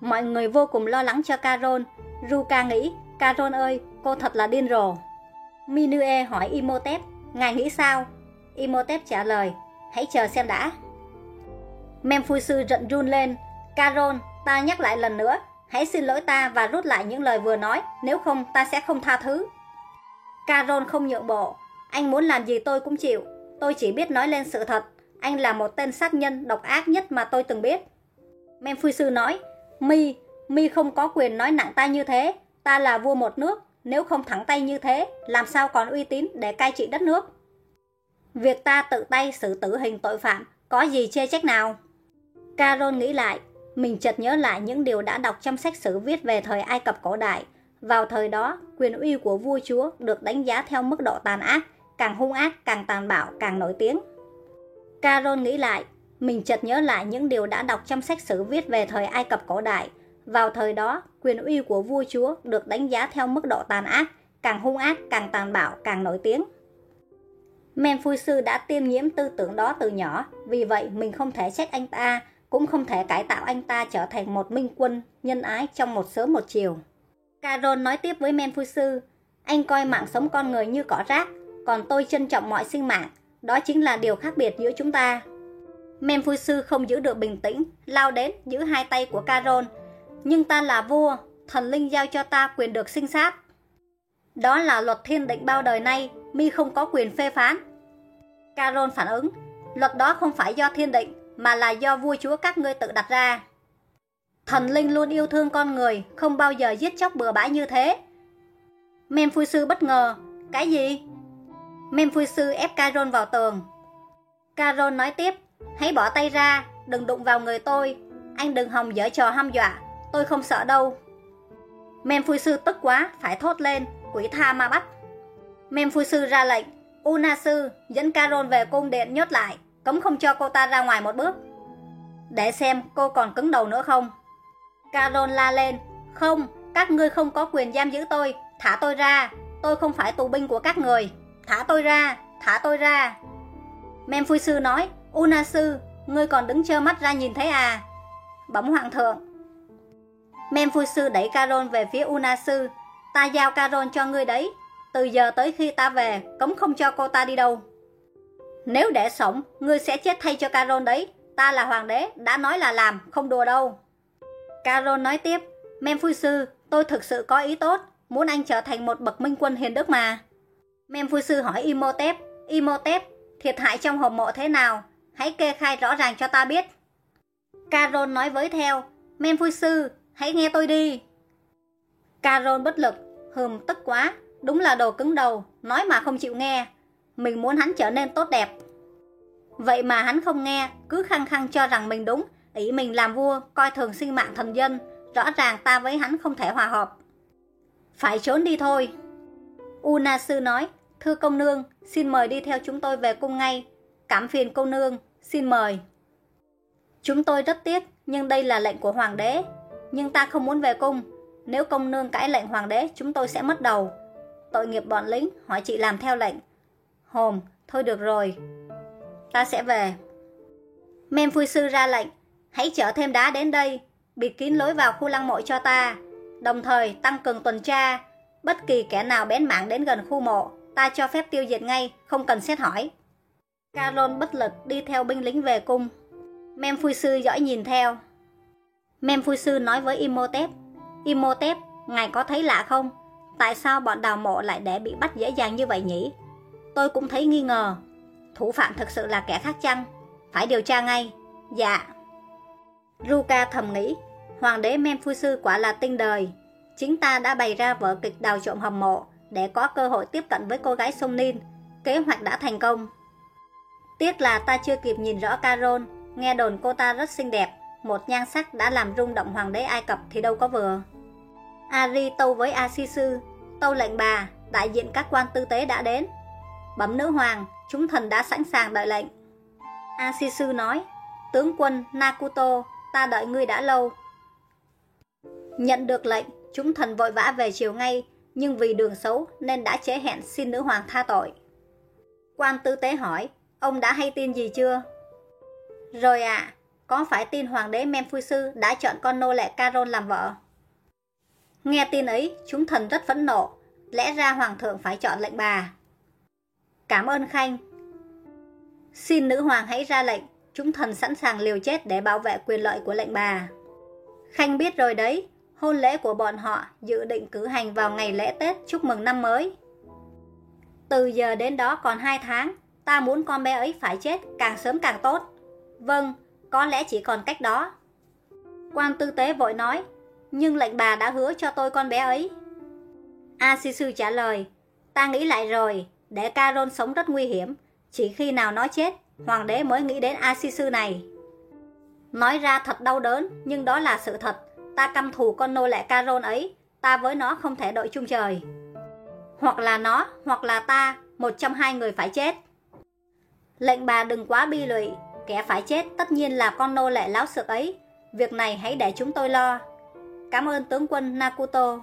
Mọi người vô cùng lo lắng cho Caron. Ruka nghĩ, Caron ơi, cô thật là điên rồ. Minue hỏi Imhotep, ngài nghĩ sao? Imhotep trả lời, hãy chờ xem đã. sư giận run lên, Caron, ta nhắc lại lần nữa, hãy xin lỗi ta và rút lại những lời vừa nói, nếu không ta sẽ không tha thứ. Caron không nhượng bộ, anh muốn làm gì tôi cũng chịu, tôi chỉ biết nói lên sự thật, anh là một tên sát nhân độc ác nhất mà tôi từng biết. sư nói, Mi, Mi không có quyền nói nặng ta như thế, ta là vua một nước, nếu không thẳng tay như thế, làm sao còn uy tín để cai trị đất nước? Việc ta tự tay xử tử hình tội phạm, có gì chê trách nào? Carol nghĩ lại, mình chợt nhớ lại những điều đã đọc trong sách sử viết về thời Ai Cập cổ đại. Vào thời đó, quyền uy của vua chúa được đánh giá theo mức độ tàn ác, càng hung ác, càng tàn bạo, càng nổi tiếng. Carol nghĩ lại, mình chợt nhớ lại những điều đã đọc trong sách sử viết về thời Ai Cập cổ đại. Vào thời đó, quyền uy của vua chúa được đánh giá theo mức độ tàn ác, càng hung ác, càng tàn bạo, càng nổi tiếng. Men Phu Sư đã tiêm nhiễm tư tưởng đó từ nhỏ, vì vậy mình không thể trách anh ta, cũng không thể cải tạo anh ta trở thành một minh quân, nhân ái trong một sớm một chiều. Carol nói tiếp với Men Phu Sư, anh coi mạng sống con người như cỏ rác, còn tôi trân trọng mọi sinh mạng, đó chính là điều khác biệt giữa chúng ta. Men Phu Sư không giữ được bình tĩnh, lao đến giữ hai tay của Carol, nhưng ta là vua, thần linh giao cho ta quyền được sinh sát. Đó là luật thiên định bao đời nay, mi không có quyền phê phán. Carol phản ứng, luật đó không phải do thiên định, mà là do vua chúa các ngươi tự đặt ra. Thần linh luôn yêu thương con người, không bao giờ giết chóc bừa bãi như thế. Men sư bất ngờ, cái gì? Men sư ép Carol vào tường. Carol nói tiếp, hãy bỏ tay ra, đừng đụng vào người tôi, anh đừng hòng dở trò hăm dọa, tôi không sợ đâu. Men sư tức quá, phải thốt lên, quỷ tha ma bắt. Men sư ra lệnh, Una sư dẫn Carol về cung điện nhốt lại, cấm không cho cô ta ra ngoài một bước. Để xem cô còn cứng đầu nữa không. Carol la lên, không, các ngươi không có quyền giam giữ tôi, thả tôi ra, tôi không phải tù binh của các người, thả tôi ra, thả tôi ra. Men sư nói, Una sư, ngươi còn đứng trơ mắt ra nhìn thấy à? Bấm hoàng thượng, Memphui sư đẩy Carol về phía Una sư. Ta giao Carol cho ngươi đấy. Từ giờ tới khi ta về, cấm không cho cô ta đi đâu. Nếu để sống, ngươi sẽ chết thay cho Caron đấy. Ta là hoàng đế, đã nói là làm, không đùa đâu. Caron nói tiếp, Memphui sư, tôi thực sự có ý tốt, muốn anh trở thành một bậc minh quân hiền đức mà. Memphui sư hỏi Imhotep, Imhotep, thiệt hại trong hầm mộ thế nào, hãy kê khai rõ ràng cho ta biết. Carol nói với theo, Men Sư, hãy nghe tôi đi. Carol bất lực, hừm tức quá, đúng là đồ cứng đầu, nói mà không chịu nghe. Mình muốn hắn trở nên tốt đẹp. Vậy mà hắn không nghe, cứ khăng khăng cho rằng mình đúng, ý mình làm vua, coi thường sinh mạng thần dân, rõ ràng ta với hắn không thể hòa hợp. Phải trốn đi thôi. Una sư nói, thưa công nương, xin mời đi theo chúng tôi về cung ngay. Cảm phiền công nương, xin mời. Chúng tôi rất tiếc, nhưng đây là lệnh của hoàng đế. Nhưng ta không muốn về cung. Nếu công nương cãi lệnh hoàng đế, chúng tôi sẽ mất đầu. Tội nghiệp bọn lính, hỏi chị làm theo lệnh. Hồm, thôi được rồi. Ta sẽ về. Mem phui sư ra lệnh, hãy chở thêm đá đến đây, bịt kín lối vào khu lăng mộ cho ta. Đồng thời tăng cường tuần tra, bất kỳ kẻ nào bén mảng đến gần khu mộ, ta cho phép tiêu diệt ngay, không cần xét hỏi. Carol bất lực đi theo binh lính về cung. Mem phui sư dõi nhìn theo. Mem phui sư nói với Imhotep, Imhotep, ngài có thấy lạ không? Tại sao bọn đào mộ lại để bị bắt dễ dàng như vậy nhỉ? Tôi cũng thấy nghi ngờ. Thủ phạm thực sự là kẻ khác chăng? Phải điều tra ngay. Dạ. Ruka thầm nghĩ, Hoàng đế Mem sư quả là tinh đời. Chính ta đã bày ra vở kịch đào trộm hầm mộ để có cơ hội tiếp cận với cô gái sông Nin. Kế hoạch đã thành công. Tiếc là ta chưa kịp nhìn rõ Carol, nghe đồn cô ta rất xinh đẹp, một nhan sắc đã làm rung động hoàng đế Ai Cập thì đâu có vừa. Ari tâu với Asisu, tâu lệnh bà, đại diện các quan tư tế đã đến. Bấm nữ hoàng, chúng thần đã sẵn sàng đợi lệnh. Asisu nói, tướng quân Nakuto, ta đợi ngươi đã lâu. Nhận được lệnh, chúng thần vội vã về chiều ngay, nhưng vì đường xấu nên đã chế hẹn xin nữ hoàng tha tội. Quan tư tế hỏi, ông đã hay tin gì chưa? Rồi ạ, à, có phải tin hoàng đế Memphui Sư đã chọn con nô lệ Caron làm vợ? Nghe tin ấy, chúng thần rất phẫn nộ, lẽ ra hoàng thượng phải chọn lệnh bà. Cảm ơn Khanh. Xin nữ hoàng hãy ra lệnh, chúng thần sẵn sàng liều chết để bảo vệ quyền lợi của lệnh bà. Khanh biết rồi đấy, hôn lễ của bọn họ dự định cử hành vào ngày lễ Tết chúc mừng năm mới. Từ giờ đến đó còn 2 tháng, ta muốn con bé ấy phải chết càng sớm càng tốt. Vâng, có lẽ chỉ còn cách đó. Quan tư tế vội nói, nhưng lệnh bà đã hứa cho tôi con bé ấy. A Si Sư trả lời, ta nghĩ lại rồi, để Caron sống rất nguy hiểm, chỉ khi nào nó chết, hoàng đế mới nghĩ đến A Si Sư này. Nói ra thật đau đớn, nhưng đó là sự thật. Ta căm thù con nô lệ Caron ấy, ta với nó không thể đội chung trời. Hoặc là nó, hoặc là ta, một trong hai người phải chết. Lệnh bà đừng quá bi lụy, kẻ phải chết tất nhiên là con nô lệ láo sược ấy. Việc này hãy để chúng tôi lo. Cảm ơn tướng quân Nakuto.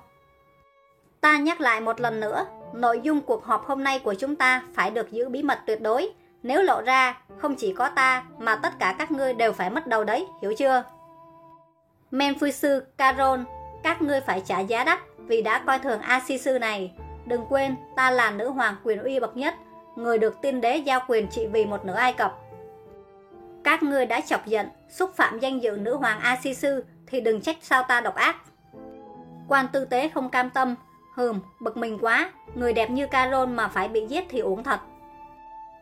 Ta nhắc lại một lần nữa, nội dung cuộc họp hôm nay của chúng ta phải được giữ bí mật tuyệt đối. Nếu lộ ra, không chỉ có ta mà tất cả các ngươi đều phải mất đầu đấy, hiểu chưa? Men Caron, các ngươi phải trả giá đắt vì đã coi thường Asisu này. Đừng quên, ta là nữ hoàng quyền uy bậc nhất, người được tiên đế giao quyền trị vì một nửa Ai Cập. Các ngươi đã chọc giận, xúc phạm danh dự nữ hoàng Asisu thì đừng trách sao ta độc ác. Quan tư tế không cam tâm, hừm, bực mình quá, người đẹp như Carol mà phải bị giết thì uổng thật.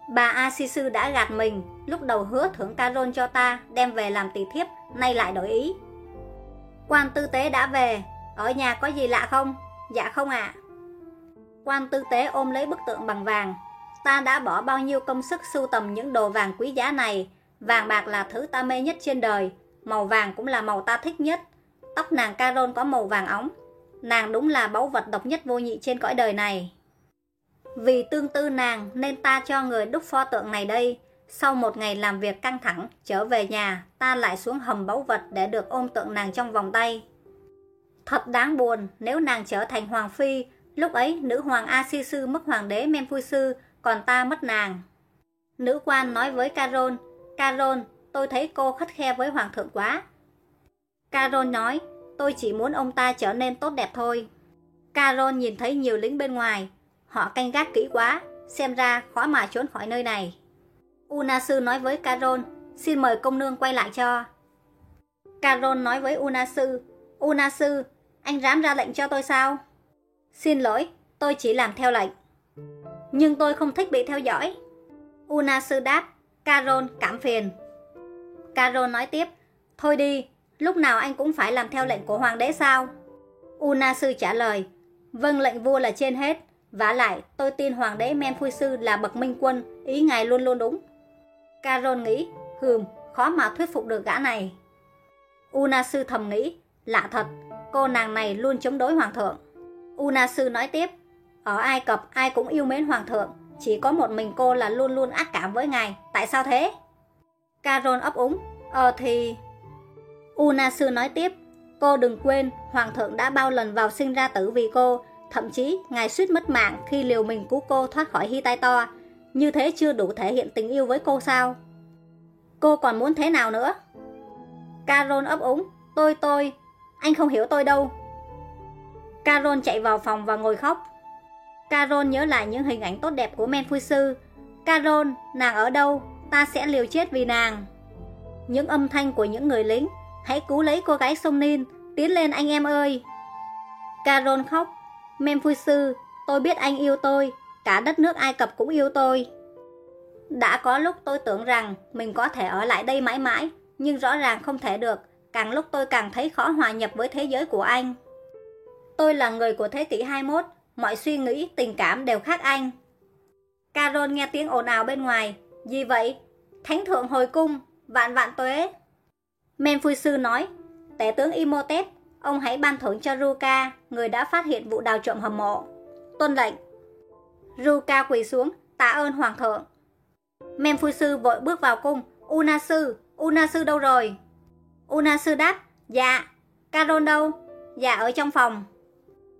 Bà Asisu đã gạt mình, lúc đầu hứa thưởng Carol cho ta, đem về làm tỷ thiếp, nay lại đổi ý. Quan tư tế đã về, ở nhà có gì lạ không? Dạ không ạ. Quan tư tế ôm lấy bức tượng bằng vàng. Ta đã bỏ bao nhiêu công sức sưu tầm những đồ vàng quý giá này. Vàng bạc là thứ ta mê nhất trên đời. Màu vàng cũng là màu ta thích nhất. Tóc nàng Carol có màu vàng óng. Nàng đúng là báu vật độc nhất vô nhị trên cõi đời này. Vì tương tư nàng nên ta cho người đúc pho tượng này đây. Sau một ngày làm việc căng thẳng, trở về nhà, ta lại xuống hầm báu vật để được ôm tượng nàng trong vòng tay. Thật đáng buồn nếu nàng trở thành hoàng phi, lúc ấy nữ hoàng A Si Sư mất hoàng đế Memphui Sư, còn ta mất nàng. Nữ quan nói với Carol, Carol, tôi thấy cô khắt khe với hoàng thượng quá. Carol nói, tôi chỉ muốn ông ta trở nên tốt đẹp thôi. Carol nhìn thấy nhiều lính bên ngoài, họ canh gác kỹ quá, xem ra khó mà trốn khỏi nơi này. Unasu nói với Carol, xin mời công nương quay lại cho. Carol nói với Unasu, Unasu, anh dám ra lệnh cho tôi sao? Xin lỗi, tôi chỉ làm theo lệnh. Nhưng tôi không thích bị theo dõi. Unasu đáp, Carol cảm phiền. Carol nói tiếp, thôi đi, lúc nào anh cũng phải làm theo lệnh của hoàng đế sao? Una sư trả lời, vâng lệnh vua là trên hết, vả lại tôi tin hoàng đế Men sư là bậc minh quân, ý ngài luôn luôn đúng. Carol nghĩ, hừm, khó mà thuyết phục được gã này. Una sư thầm nghĩ, lạ thật, cô nàng này luôn chống đối hoàng thượng. Una sư nói tiếp, ở Ai Cập ai cũng yêu mến hoàng thượng, chỉ có một mình cô là luôn luôn ác cảm với ngài, tại sao thế? Carol ấp úng, ờ thì... Una sư nói tiếp, cô đừng quên hoàng thượng đã bao lần vào sinh ra tử vì cô, thậm chí ngài suýt mất mạng khi liều mình cứu cô thoát khỏi hy tai to. Như thế chưa đủ thể hiện tình yêu với cô sao? Cô còn muốn thế nào nữa? Carol ấp úng, tôi tôi, anh không hiểu tôi đâu. Carol chạy vào phòng và ngồi khóc. Carol nhớ lại những hình ảnh tốt đẹp của Men Phu Sư. Carol, nàng ở đâu? Ta sẽ liều chết vì nàng. Những âm thanh của những người lính. Hãy cứu lấy cô gái sông Nin. Tiến lên anh em ơi. Carol khóc. Sư, tôi biết anh yêu tôi. Cả đất nước Ai Cập cũng yêu tôi. Đã có lúc tôi tưởng rằng mình có thể ở lại đây mãi mãi, nhưng rõ ràng không thể được. Càng lúc tôi càng thấy khó hòa nhập với thế giới của anh. Tôi là người của thế kỷ 21, mọi suy nghĩ, tình cảm đều khác anh. Carol nghe tiếng ồn ào bên ngoài. Gì vậy? Thánh thượng hồi cung, vạn vạn tuế. Men phu Sư nói, tể tướng Imhotep, ông hãy ban thưởng cho Ruka, người đã phát hiện vụ đào trộm hầm mộ. Tuân lệnh. Ruka quỳ xuống, tạ ơn hoàng thượng. Men phu Sư vội bước vào cung. Una Sư, Una Sư đâu rồi? Una Sư đáp, dạ. Caron đâu? Dạ ở trong phòng.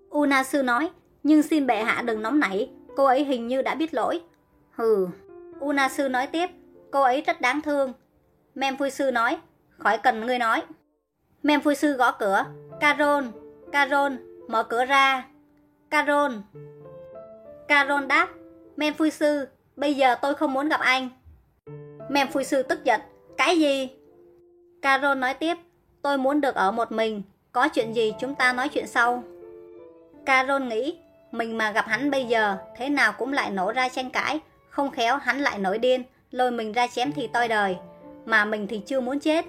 Una Sư nói, nhưng xin bệ hạ đừng nóng nảy, cô ấy hình như đã biết lỗi. Hừ. Una sư nói tiếp, cô ấy rất đáng thương. Mem phui sư nói, khỏi cần ngươi nói. Mem phui sư gõ cửa, Carol, Carol, mở cửa ra. Carol. Carol đáp, Mem phui sư, bây giờ tôi không muốn gặp anh. Mem phui sư tức giận, cái gì? Carol nói tiếp, tôi muốn được ở một mình, có chuyện gì chúng ta nói chuyện sau. Carol nghĩ, mình mà gặp hắn bây giờ, thế nào cũng lại nổ ra tranh cãi, không khéo hắn lại nổi điên, lôi mình ra chém thì toi đời, mà mình thì chưa muốn chết.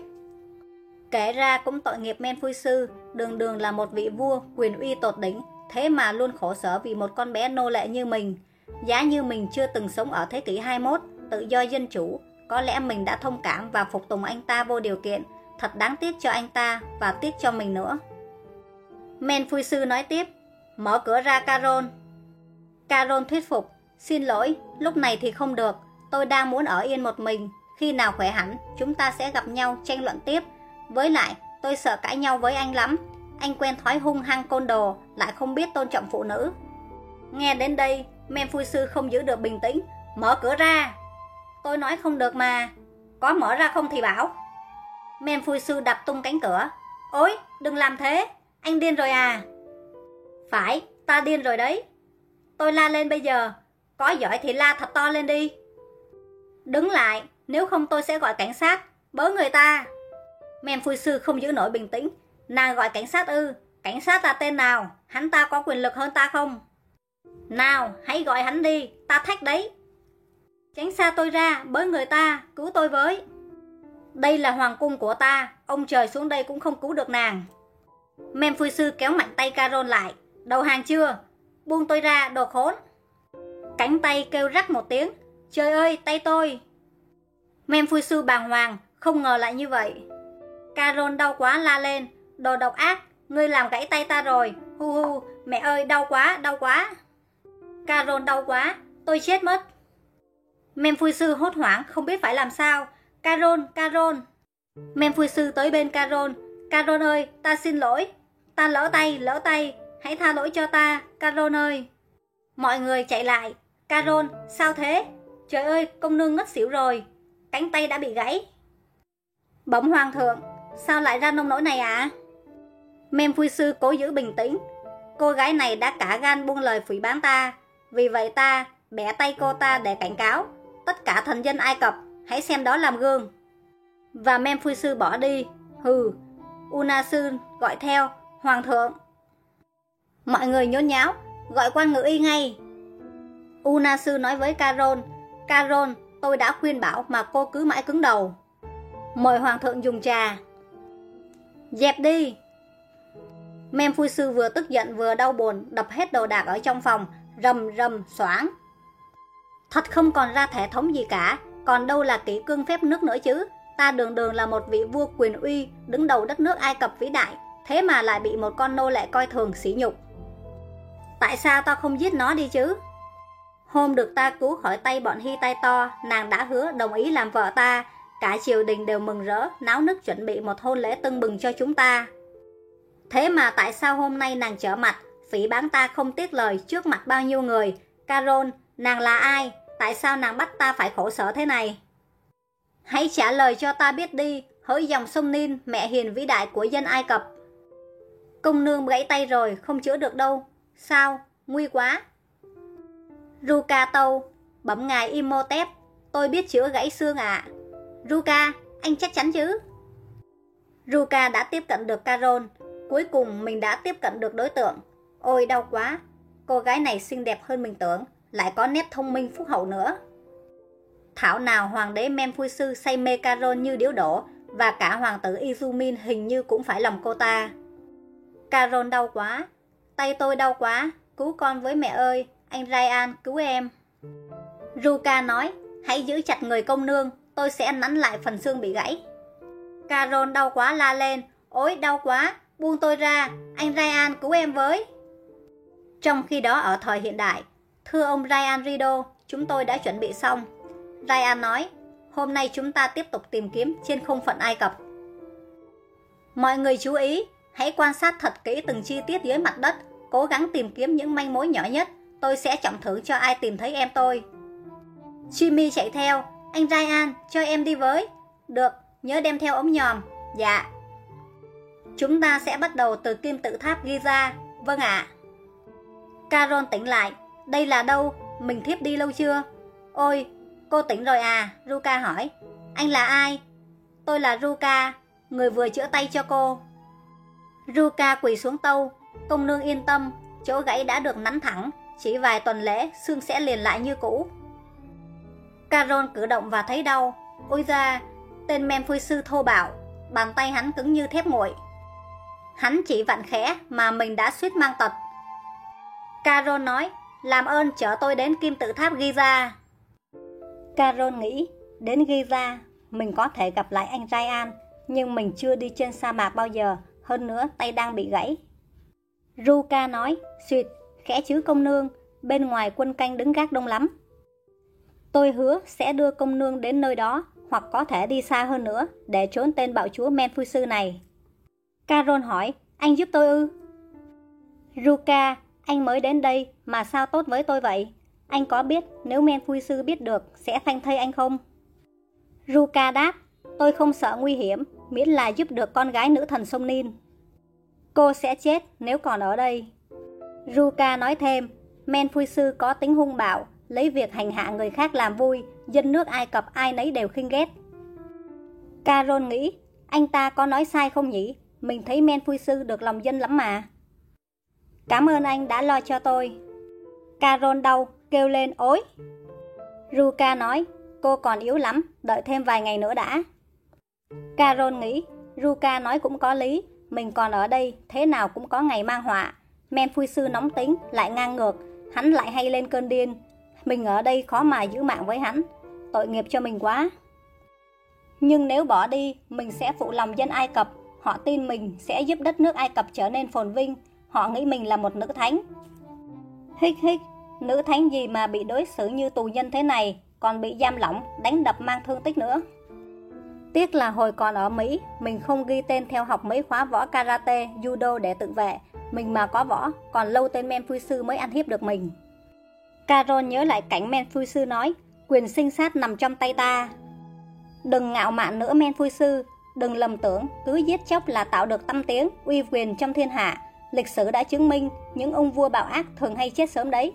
Kể ra cũng tội nghiệp men phui sư, đường đường là một vị vua, quyền uy tột đỉnh, thế mà luôn khổ sở vì một con bé nô lệ như mình. Giá như mình chưa từng sống ở thế kỷ 21, tự do dân chủ, có lẽ mình đã thông cảm và phục tùng anh ta vô điều kiện, thật đáng tiếc cho anh ta và tiếc cho mình nữa. Men phui sư nói tiếp, Mở cửa ra caron caron thuyết phục. Xin lỗi, lúc này thì không được. Tôi đang muốn ở yên một mình. Khi nào khỏe hẳn, chúng ta sẽ gặp nhau tranh luận tiếp. Với lại, tôi sợ cãi nhau với anh lắm. Anh quen thói hung hăng côn đồ, lại không biết tôn trọng phụ nữ. Nghe đến đây, men phu sư không giữ được bình tĩnh. Mở cửa ra. Tôi nói không được mà. Có mở ra không thì bảo. Men phu sư đập tung cánh cửa. Ôi, đừng làm thế. Anh điên rồi à. Phải, ta điên rồi đấy. Tôi la lên bây giờ. Có giỏi thì la thật to lên đi. Đứng lại, nếu không tôi sẽ gọi cảnh sát. Bớ người ta. Men phu sư không giữ nổi bình tĩnh. Nàng gọi cảnh sát ư. Cảnh sát là tên nào? Hắn ta có quyền lực hơn ta không? Nào, hãy gọi hắn đi. Ta thách đấy. Tránh xa tôi ra, bớ người ta, cứu tôi với. Đây là hoàng cung của ta, ông trời xuống đây cũng không cứu được nàng. Men phu sư kéo mạnh tay Carol lại, Đầu hàng chưa? Buông tôi ra, đồ khốn. Cánh tay kêu rắc một tiếng. Trời ơi, tay tôi. Mem phui sư bàng hoàng, không ngờ lại như vậy. Carol đau quá la lên. Đồ độc ác, ngươi làm gãy tay ta rồi. Hu hu, mẹ ơi, đau quá, đau quá. Carol đau quá, tôi chết mất. Mem phui sư hốt hoảng, không biết phải làm sao. Carol, Carol. Mem phui sư tới bên Carol. Carol ơi, ta xin lỗi. Ta lỡ tay, lỡ tay, Hãy tha lỗi cho ta, Carol ơi. Mọi người chạy lại. Carol, sao thế? Trời ơi, công nương ngất xỉu rồi. Cánh tay đã bị gãy. Bẩm hoàng thượng, sao lại ra nông nỗi này ạ? À? Mem Phu sư cố giữ bình tĩnh. Cô gái này đã cả gan buông lời phỉ bán ta. Vì vậy ta bẻ tay cô ta để cảnh cáo. Tất cả thần dân Ai Cập, hãy xem đó làm gương. Và Mem Phu sư bỏ đi. Hừ, Una sư gọi theo, Hoàng thượng. Mọi người nhốn nháo, gọi quan ngự y ngay. Una sư nói với Carol, Carol, tôi đã khuyên bảo mà cô cứ mãi cứng đầu. Mời hoàng thượng dùng trà. Dẹp đi! Sư vừa tức giận vừa đau buồn, đập hết đồ đạc ở trong phòng, rầm rầm xoáng. Thật không còn ra thể thống gì cả, còn đâu là kỹ cương phép nước nữa chứ. Ta đường đường là một vị vua quyền uy, đứng đầu đất nước Ai Cập vĩ đại, thế mà lại bị một con nô lệ coi thường sỉ nhục. Tại sao ta không giết nó đi chứ? Hôm được ta cứu khỏi tay bọn Hy tay to, nàng đã hứa đồng ý làm vợ ta. Cả triều đình đều mừng rỡ, náo nức chuẩn bị một hôn lễ tưng bừng cho chúng ta. Thế mà tại sao hôm nay nàng trở mặt, phỉ bán ta không tiếc lời trước mặt bao nhiêu người? Carol, nàng là ai? Tại sao nàng bắt ta phải khổ sở thế này? Hãy trả lời cho ta biết đi, hỡi dòng sông Nin, mẹ hiền vĩ đại của dân Ai Cập. Công nương gãy tay rồi, không chữa được đâu. Sao? Nguy quá. Ruka tâu, bấm ngài Imhotep, tôi biết chữa gãy xương ạ. À. Ruka, anh chắc chắn chứ? Ruka đã tiếp cận được Carol, cuối cùng mình đã tiếp cận được đối tượng. Ôi đau quá, cô gái này xinh đẹp hơn mình tưởng, lại có nét thông minh phúc hậu nữa. Thảo nào hoàng đế Memphisư say mê Carol như điếu đổ, và cả hoàng tử Izumin hình như cũng phải lòng cô ta. Carol đau quá, tay tôi đau quá, cứu con với mẹ ơi, anh Ryan cứu em. Ruka nói, hãy giữ chặt người công nương, tôi sẽ nắn lại phần xương bị gãy. Carol đau quá la lên, ôi đau quá, buông tôi ra, anh Ryan cứu em với. Trong khi đó ở thời hiện đại, thưa ông Ryan Rido, chúng tôi đã chuẩn bị xong. Ryan nói, hôm nay chúng ta tiếp tục tìm kiếm trên không phận Ai Cập. Mọi người chú ý, hãy quan sát thật kỹ từng chi tiết dưới mặt đất, cố gắng tìm kiếm những manh mối nhỏ nhất. Tôi sẽ trọng thưởng cho ai tìm thấy em tôi. Jimmy chạy theo, anh Ryan, cho em đi với. Được, nhớ đem theo ống nhòm. Dạ. Chúng ta sẽ bắt đầu từ kim tự tháp Giza. Vâng ạ. À. Carol tỉnh lại. Đây là đâu? Mình thiếp đi lâu chưa? Ôi, cô tỉnh rồi à? Ruka hỏi. Anh là ai? Tôi là Ruka, người vừa chữa tay cho cô. Ruka quỳ xuống tâu. Công nương yên tâm, chỗ gãy đã được nắn thẳng. Chỉ vài tuần lễ, xương sẽ liền lại như cũ. Carol cử động và thấy đau. Ôi ra, tên men phôi sư thô bạo, bàn tay hắn cứng như thép nguội. Hắn chỉ vặn khẽ mà mình đã suýt mang tật. Carol nói, làm ơn chở tôi đến kim tự tháp Giza. Carol nghĩ, đến Giza, mình có thể gặp lại anh Ryan, nhưng mình chưa đi trên sa mạc bao giờ, hơn nữa tay đang bị gãy. Ruka nói, suyệt, khẽ chứ công nương, bên ngoài quân canh đứng gác đông lắm. Tôi hứa sẽ đưa công nương đến nơi đó, hoặc có thể đi xa hơn nữa, để trốn tên bạo chúa Menphu sư này. Carol hỏi, anh giúp tôi ư? Ruka, anh mới đến đây mà sao tốt với tôi vậy? Anh có biết nếu men phu sư biết được sẽ phanh thây anh không? Ruka đáp, tôi không sợ nguy hiểm, miễn là giúp được con gái nữ thần sông Nin. Cô sẽ chết nếu còn ở đây. Ruka nói thêm, Men Phui Sư có tính hung bạo, lấy việc hành hạ người khác làm vui, dân nước Ai Cập ai nấy đều khinh ghét. Carol nghĩ, anh ta có nói sai không nhỉ? Mình thấy Men Phui Sư được lòng dân lắm mà. Cảm ơn anh đã lo cho tôi. Carol đau, kêu lên ối. Ruka nói, cô còn yếu lắm, đợi thêm vài ngày nữa đã. Carol nghĩ, Ruka nói cũng có lý, mình còn ở đây, thế nào cũng có ngày mang họa. Men phui sư nóng tính, lại ngang ngược, hắn lại hay lên cơn điên. Mình ở đây khó mà giữ mạng với hắn, tội nghiệp cho mình quá. Nhưng nếu bỏ đi, mình sẽ phụ lòng dân Ai Cập, họ tin mình sẽ giúp đất nước Ai Cập trở nên phồn vinh, họ nghĩ mình là một nữ thánh. Hích hích, nữ thánh gì mà bị đối xử như tù nhân thế này, còn bị giam lỏng, đánh đập mang thương tích nữa. Tiếc là hồi còn ở Mỹ, mình không ghi tên theo học mấy khóa võ karate, judo để tự vệ, mình mà có võ, còn lâu tên men phu sư mới ăn hiếp được mình. Carol nhớ lại cảnh men phu sư nói, quyền sinh sát nằm trong tay ta. Đừng ngạo mạn nữa men phu sư, đừng lầm tưởng cứ giết chóc là tạo được tâm tiếng, uy quyền trong thiên hạ. Lịch sử đã chứng minh những ông vua bạo ác thường hay chết sớm đấy.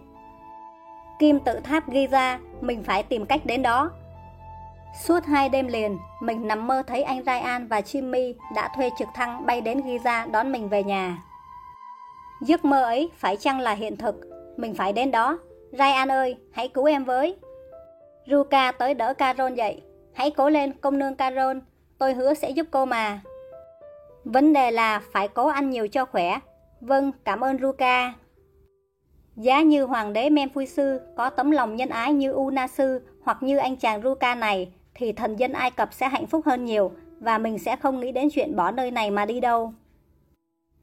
Kim tự tháp ghi ra, mình phải tìm cách đến đó. Suốt hai đêm liền, mình nằm mơ thấy anh Ryan và Jimmy đã thuê trực thăng bay đến Giza đón mình về nhà. Giấc mơ ấy phải chăng là hiện thực Mình phải đến đó Ryan ơi hãy cứu em với Ruka tới đỡ Carol dậy. Hãy cố lên, công nương Carol, tôi hứa sẽ giúp cô mà. Vấn đề là phải cố ăn nhiều cho khỏe. Vâng, cảm ơn Ruka. Giá như hoàng đế Sư có tấm lòng nhân ái như Unasu hoặc như anh chàng Ruka này thì thần dân Ai Cập sẽ hạnh phúc hơn nhiều và mình sẽ không nghĩ đến chuyện bỏ nơi này mà đi đâu.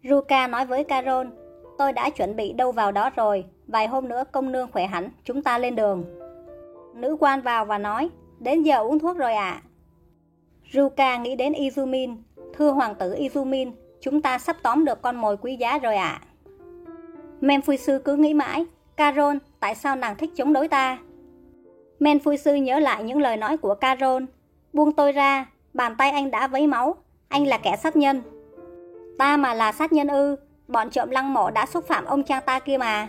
Ruka nói với Carol, tôi đã chuẩn bị đâu vào đó rồi, vài hôm nữa công nương khỏe hẳn, chúng ta lên đường. Nữ quan vào và nói, đến giờ uống thuốc rồi ạ. À. Ruka nghĩ đến Izumin, thưa hoàng tử Izumin, chúng ta sắp tóm được con mồi quý giá rồi ạ. À. Menfui sư cứ nghĩ mãi, Carol, tại sao nàng thích chống đối ta? Menfui sư nhớ lại những lời nói của Carol, buông tôi ra, bàn tay anh đã vấy máu, anh là kẻ sát nhân. Ta mà là sát nhân ư, bọn trộm lăng mộ đã xúc phạm ông cha ta kia mà.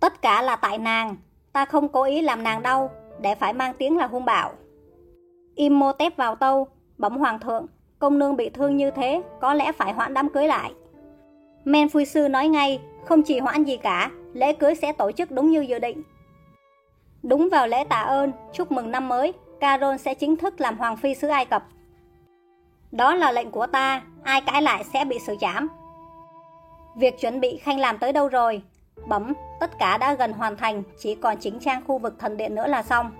Tất cả là tại nàng, ta không cố ý làm nàng đau, để phải mang tiếng là hung bạo. Imhotep vào tâu, bẩm hoàng thượng, công nương bị thương như thế, có lẽ phải hoãn đám cưới lại. Men Phui Sư nói ngay, không chỉ hoãn gì cả, lễ cưới sẽ tổ chức đúng như dự định. Đúng vào lễ tạ ơn, chúc mừng năm mới, Caron sẽ chính thức làm hoàng phi xứ Ai Cập. Đó là lệnh của ta, ai cãi lại sẽ bị xử trảm. Việc chuẩn bị khanh làm tới đâu rồi? Bấm, tất cả đã gần hoàn thành, chỉ còn chính trang khu vực thần điện nữa là xong.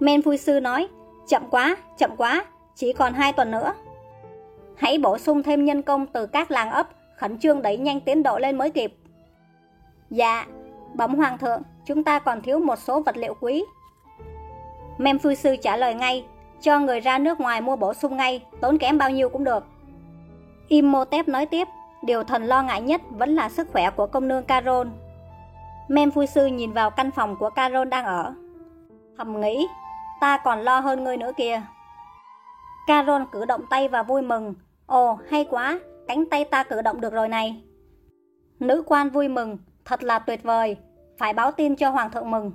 Men Phu Sư nói, chậm quá, chậm quá, chỉ còn hai tuần nữa. Hãy bổ sung thêm nhân công từ các làng ấp, khẩn trương đẩy nhanh tiến độ lên mới kịp. Dạ, bấm hoàng thượng, chúng ta còn thiếu một số vật liệu quý. Men Phu Sư trả lời ngay, cho người ra nước ngoài mua bổ sung ngay, tốn kém bao nhiêu cũng được. Imhotep nói tiếp, điều thần lo ngại nhất vẫn là sức khỏe của công nương Carol. Mem phu Sư nhìn vào căn phòng của Carol đang ở. Thầm nghĩ, ta còn lo hơn ngươi nữa kìa. Carol cử động tay và vui mừng. Ồ, hay quá, cánh tay ta cử động được rồi này. Nữ quan vui mừng, thật là tuyệt vời, phải báo tin cho hoàng thượng mừng.